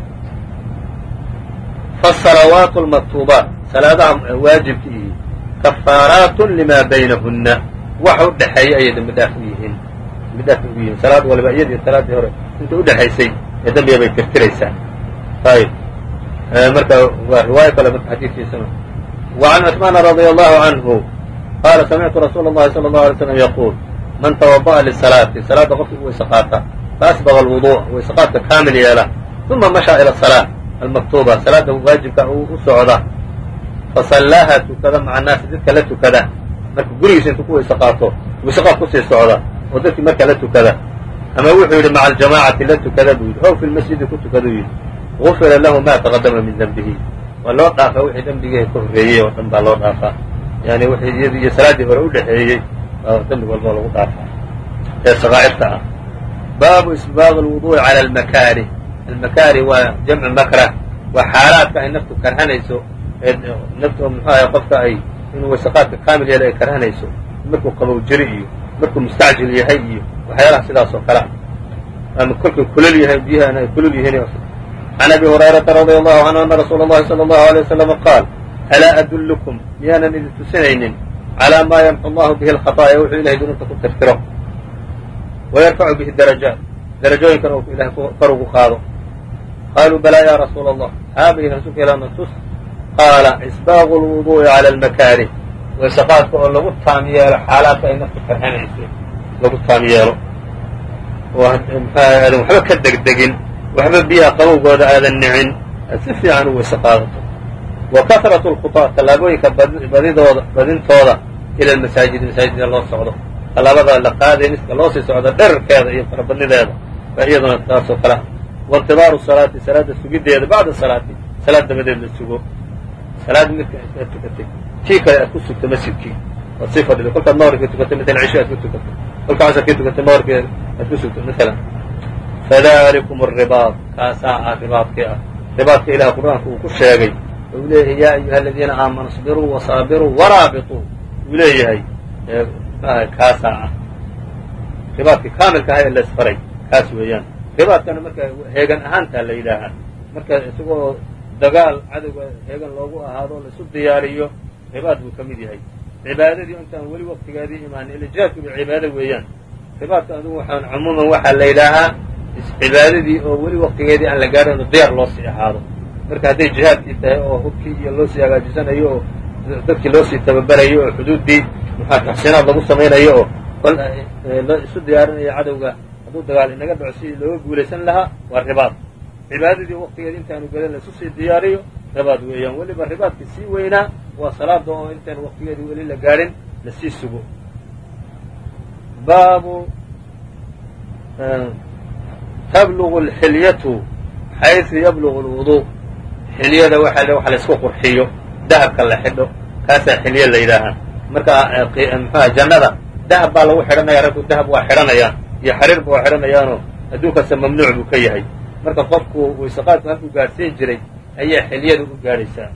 faالصalawaaت الmaktuubaat salaadaha waajibka ihi kafaaraat lima baynahuna wax u dhexeeya ayay dembi dhaaf u yihiin dembi dhaaf ugu yihiin salaad waliba iyadii salaadii hore inta udhexaysay ee dembiga bay tirtiraysaa ayb marka waa riwaayo kale marka xadiidkiisana وعn cثmaan رadي الlه عanه qaala samictu rasuul الlahi slى الlه عlay slam yquul man twadaأa lisalaati salaada qofkii u weyse qaata faasbaqa alwudu' wayseqaadka kaamil yeela uma mashaa ila asalaa almaktuuba salaada waajibka uu u socda fa sallaaha tukada maca annaasi dadka la tukada marka gurigiisa intuu ku wayse qaato wayseqaad ku sii socda oo dadkii marka la tukada ama wuxuu yidhi maca aljamaacati la tukada buu yidhi ow fi lmasjidi ku tukaduu yidhi gufira lahu maa taqadama min dembihi waa loo dhaafaa wixii dembigeeda ka horreeyey oo dhan baa loo dhaafaa yani wixii iyadiiyo salaaddii hore u dhexeeyey baa dembi walbao lagu dhaafaa ee saqaa'irta ah baabu isbaaq alwuduءi cala almakaari almakaari waa jamcu makrah waa xaalaadka ay naftu karhanayso ee naftu muxuu ahay qofka ay inuu weyseqaadka kaamil yeelo ay karhanayso markuu qabow jiri iyo markuu mustacjil yahay iyo waxyaalaha sidaas oo kale ama kolkay kulol yahay biyahana ay kulol yihiin can abi hurayrata radia allahu canhu ana rasuula اllahi salى allahu alay waslama qaal alaa adullukum miyaanan idin tusinaynin calaa maa yamxu allahu bihi alkhaطaaya wuxuu ilahay dunuubta ku tirtiro wayarfacu bihi darajaat darajooyinkan uu ilahay kor ugu qaado qaaluu balaa ya rasuula allah haabay rasuulka ilana tus qaala isbaaqu lwuduءi cala almakaarih weyseqaadka oo lagu taam yeelo xaalaadka ay naftu karhanayso lagu taam yeelo aadan waxba ka degdegin waxba biyaha qabowgooda aadan nicin aad si fiican u weyse qaadato wa kahratu lkhuطaa tallaabooyinka badidooda badintooda ila lmasaajidi masaajida loo socdo tallaabada la qaaday miska loo sii socdo dherarkeeda iyo farabadnideeda baa iyaduna taasoo kale waintidaaru salaati salaada sugiddeeda bacda salaati salaad dabadeed la sugo. Salaad midka aad tukatay tii kale aad ku sugto masjidkii oad sii fadhido kolkaad maqribkii tukatay maalan cisho aad ku tukatay. Kolka casarkii tukatay maqribkii aad ku sugto maalan fadalikum aribaad kaasaa ah ribaadkii ah. Ribaadka ilaah qur'aanka uu ku sheegay. Uu leeyahay yaa ayuha aladiina aamanu isbiruu wasaabiruu waraabituu uu leeyahay kaasaa ah ribaadkii kaamilka aha ee laisfaray kaas weeyaan. Ribaadkana marka heegan ahaantaa la yidhaahaa marka isagoo dagaal cadowga heegan loogu ahaado laisu diyaariyo ribaad buu ka mid yahay. Cibaadadii intaan weli waktigeedii imaanin ila jihaadkuba cibaado weeyaan. Ribaadka adigu waxaan cumuuman waxaa la yidhaahaa cibaadadii oo weli waktigeedii aan la gaadhin oo diyaar loo sii ahaado. Marka hadday jihaadkii tahay oo hubkii iyo loo sii hagaajisanayo oo dadkii loo sii tababarayo oo xuduuddii maxaa taxsiinaad lagu samaynayo oo kol la isu diyaarinayo cadowga hadduu dagaal inaga dhaco sidii looga guulaysan lahaa waa ribaad. Cibaadadii waktigeeda intaanu gelin laisu sii diyaariyo ribaad weeyaan. Weliba ribaadkii sii weynaa waa salaada oo intaan waktigeedii weli la gaadhin la sii sugo. Baabu tablugu alxilyatu xaysu yablugu alwudu xilyada waxa waxa la isku qurxiyo dahabka la xidho kaasaa xilye la yidhaahaa marka mxuha jannada dahab baa lagu xidhanaya raggu dahab waa xidhanayaan iyo xariirba waa xidhanayaanoo adduunkaasa mamnuuc buu ka yahay marka qofku weyseqaadku halkuu gaadhsiin jiray ayaa xilyadu u gaadhaysaa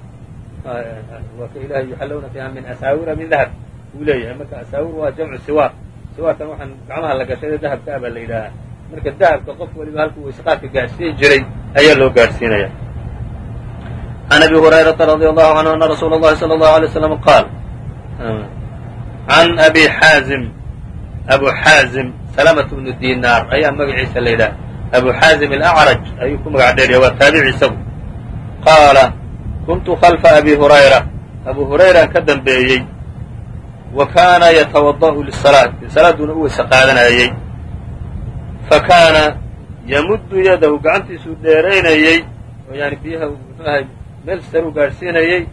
waa ka ilahay yuxallawna fiiha min asaawira min dahab uu leeyahay marka asaawir waa jamcu siwaar siwaarkan waxaan gacmaha la gashaday dahabka ah baa la yidhaahaa marka dahabka qof waliba halkuu weyseqaadka gaadhsiin jiray ayaa loo gaadhsiinaya can abi hurayrata radi allahu canhu ana rasuula اllahi salى اllahu alay slam qaal can abi xaazim abu xaazim salamة bnu dinaar ayaa magaciisa la yidhaha abu xaazim alacraj ayuu ku magac dheeriya waa taabici isagu qaala kuntu khalfa abi hurayra abu hurayraan ka dambeeyey wa kaana yatawada'u lisalaati salaaduuna u weyse qaadanayey fa kaana yamuddu yadahu gacantiisuu dheeraynayey oo yani biyaha muxuu meel saruu gaadhsiinayey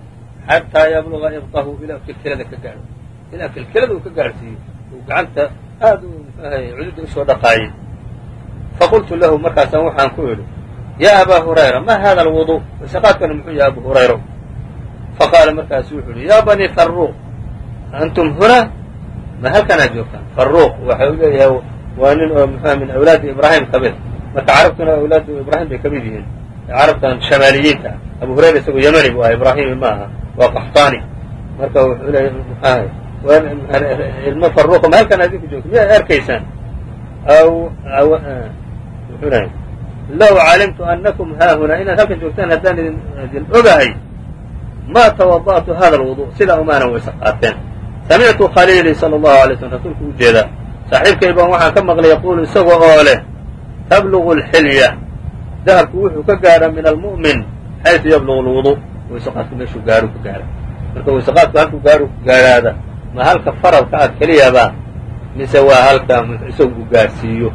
xataa yabluga ibtahu ilaa kilkilada ka gaadho ilaa kilkilada uu ka gaadhsiiyo uu gacanta aad u muxuu ahay cududda u soo dhaqaayey faqultu lahu markaasaan waxaan ku idhi yaa abaa hurayra ma hada alwudu waysaqaadkana muxuu yahay abu hurayra faqaala markaasu wuxuu yihi yaa banii faruuq antum huna ma halkanaad joogtaan faruuq waxa u leeyahay waa nin oo mxua min awlaadi ibraahim ka marka carabtuna awlaadu ibraahim bay ka mid yihiin carabtan shamaaliyiinta ah abu hurayra isagoo yemani bu aha ibraahimi ma aha waa qaxtaani marka wuxuu leeyahay mxuahay ilmo faruuqa ma halkan adinku joogto miyaad arkaysaan. Aw wuxuu lehay low calimtu anakum haahunaa inaad halkan joogtaan haddaan idin ogahay ma tawada'tu hada alwudu. Sidaa umaanan waysa qaateen. Samictu khaliilii sala allahu alay slm rasuulku u jeedaa. Saaxiibkay baan waxaan ka maqlay yaquulu isaga oo leh tablugu alxilya dahabku wuxuu ka gaadhaa min almu'min xaysu yablugu alwudu waysaqaadku meeshuu gaadhu ka gaadha marka waysaqaadku halkuu gaadhu gaadhaada ma halka faralka ah keliyaba mise waa halka isagu uu gaadhsiiyo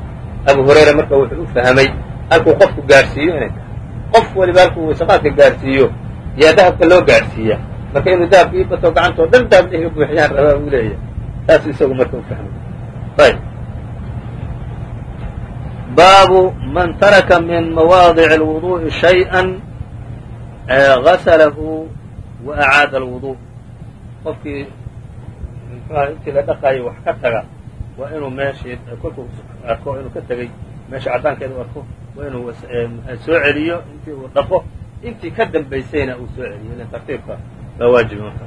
abu hurayra marka wuxuu u fahmay halkuu qofku gaadhsiiyo inay tahay. Qof waliba halkuu waysaqaadka gaadhsiiyo yaa dahabka loo gaadhsiiya marka inuu dahabka ii bato gacantoo dhan dahab dhihiga buuxiyaan rabaa uu leeyahay. Saasuu isagu marka u fahmay. Ayb baabu man taraka min mawaadic alwuduءi shayئa gasalahu wa acaada alwudu qofkii mxuaha intii la dhaqaayo wax ka taga waa inuu meeshii kolkuu arko inuu ka tegay meesha caddaankeeda u arko waa inuu soo celiyo intii uu dhaqo intii ka dambaysayna uu soo celiyo ilan tartiibka baa waajibi marka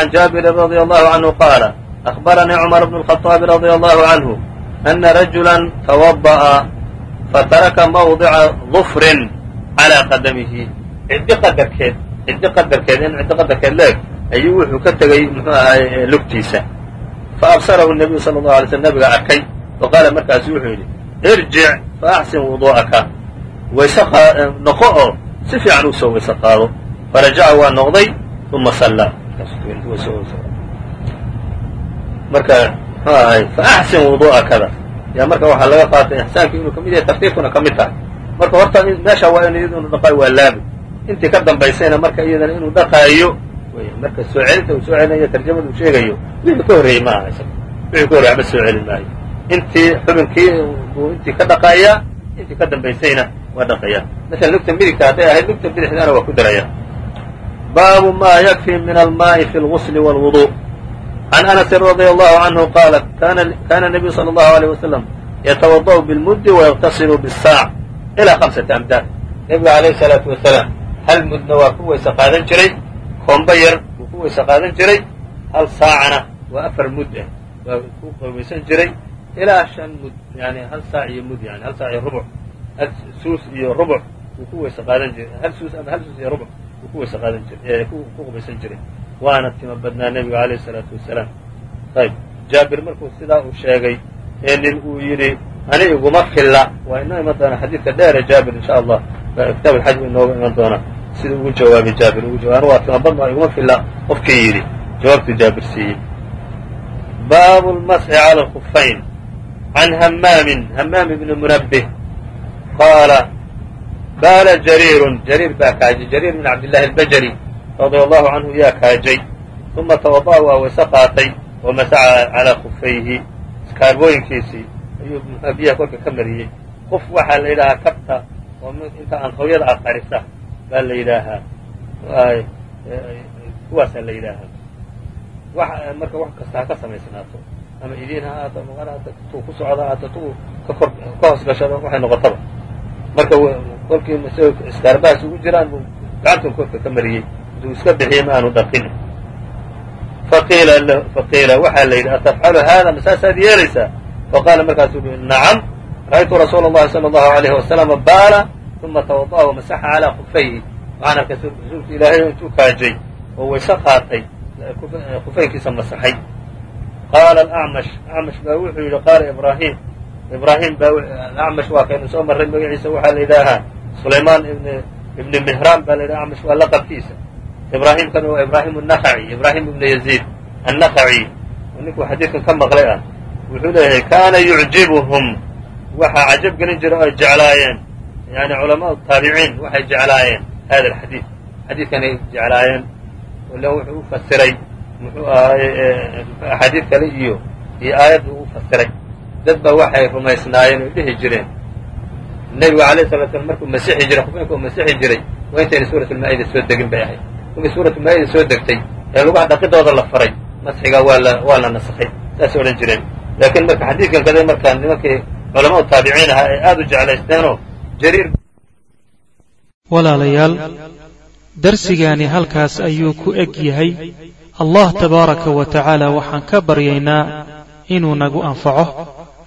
an jaabirin radي allahu canhu qaala أخbaranii cmar bn الخaطaabi radي allahu canhu أna rajula twadaأa fataraka mawdica ظufrin calaa qadamihi ciddi qadarkeed ciddi qadarkeed in ciddi qadarkeed leeg ayuu wuxuu ka tegay muxuu ahay lugtiisa fa absarahu nabiyu sala allahu alay slam nabiga arkay fa qaala markaasu wuxuu yidhi irjic fa axsin wuduu'aka wayse noqo oo si fiican u soo wayse qaado farajaca waa noqday uma sallaa marka muxuu fa axsin wuduu'akada yaa marka waxaa laga qaatay ixsaanki inuu ka mid yahay tartiibkuna ka mid tahay marka horta meesha waa in iyadu inu waa laami. Intii ka dambaysayna marka iyadana inuu dhaqaayo marka soo celinta uu soo celinayo tarjamada uu sheegayo wixii ka horreeyey maaha wixii ka horrey waxba soo celin maayo. Intii xubinkii buu intii ka dhaqaayaa intii ka dambaysayna waa dhaqaya. Maala lugta midigta hadday ahayd lugta bidixdaana waa ku daraya. Baabu ma yakfi min almaai fi lgusl wاlwudu can anasin radi allahu canhu qaala kana nabiyu sala allahu عليه wasalam yatawada'u bilmuddi wayaqtasilu bisaac ilaa hamsati amdaad nebiga alayh salaatu wasalaam hal mudna waa ku weyse qaadan jiray koomba yar wuu ku weyse qaadan jiray hal saacana waa afar mud ah waa ku qaweysan jiray ilaa shan mud yani hal saac iyo mud yani hal saac iyo rubuc hal suus iyo rubuc wuu ku weyse qaadan jiray hal suus ama hal suus iyo rubuc wuu ku weyse qaadan jiray ku qubaysan jiray waana tima badnaa nebiga alayh salaatu wasalaam ayb jaabir markuu sidaa uu sheegay ee nin uu yidhi ani iguma filla. Waa inoo iman doonaa xadiidka dheere jaabir insha allah kitaab alxaj ba inooga iman doonaa siduu ugu jawaabay jaabir ugu jawaab waa tima badna iguma filla. Qofkii yidhi jawaabtuu jaabir siiyey baabu lmasxi cala alkufayn can hamaamin hamaam ibni munabbih qaala baala jariirun. Jariir baa kaajay jariir min cabdillahi albajali radia allahu canhu yaa kaajay uma tawada'a waa wayse qaatay wa masaca calaa kufayhi kaarbooyinkiisii ayuu biyaha kolka ka mariyey qof waxaa la yidhahaa kabta oo inta anqawyada ah qarisa baa la yidhaahaa kuwaasaa la yidhaahaa marka wax kasta ha ka samaysnaato ama idiin ha ahaato maqan haato tuu ku socdo haato tuu ka kor ka hoos gashado waxay noqotaba. Marka kolkii isagoo iskaarbahaas ugu jiraan buu gacantan korka ka mariyey intuu iska bixiyey ma aanu dhaqin. Faqiila waxaa la yidhi atafcalu hada masaasaad yeelaysaa faqaala markaasuu uhi nacam ra'aytu rasuula اllahi salى اllahu alayhi wasalama baala uma tawada'a wamasaxa calaa kufayhi waxaan arkay rasuulka ilaahay intuu kaajay oo wayse qaatay kufaynkiisa masaxay qaala acmash acmash baa wuxuu yidhi qaala ibrahim ibrahim baa acmash waa kaynu soo marray magaciisa waxaa la yidhaahaa sulaymaan ibn ibni mihraan baa la yidhaha acmash waa laqabkiisa ibraahimkan waa ibraahim الnakhaci ibraahim ibn yaziid annakhaci oo ninkuu xadiidkan ka maqlay ah wuxuu leeyahay kaana yucjibuhum. Waxaa cajab gelin jira oo ay jeclaayeen. Yani culamaau taabiciin waxay jeclaayeen hada alxadiid xadiidkanay jeclaayeen. Ila wuxuu u fasiray. Muxuu ahaay axaadiid kale iyo iyo aayaddu u fasiray. Dad ba waxay rumaysnaayeen oy dhihi jireen. Nebigu alayh salatu slam markuu masixi jiray khufeynka uu masixi jiray waa intayna suuratulmaa'ida soo degin bay ahayd. Markii suuratulmaa'ida soo degtay ee lugaha dhaqidooda la faray masxigaa waa la waa la nasakhay. Saasay odhan jireen laakiin marka xadiidkan kada markaa nimankii culamadu taabiciin ahaa ay aada u jeclaysteenoo jariir walaalayaal darsigaani halkaas ayuu ku eg yahay allah tabaaraka wa tacaala waxaan ka baryaynaa inuu nagu anfaco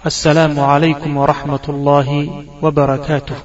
assalaamu calaykum waraxmat ullaahi wa barakaatuh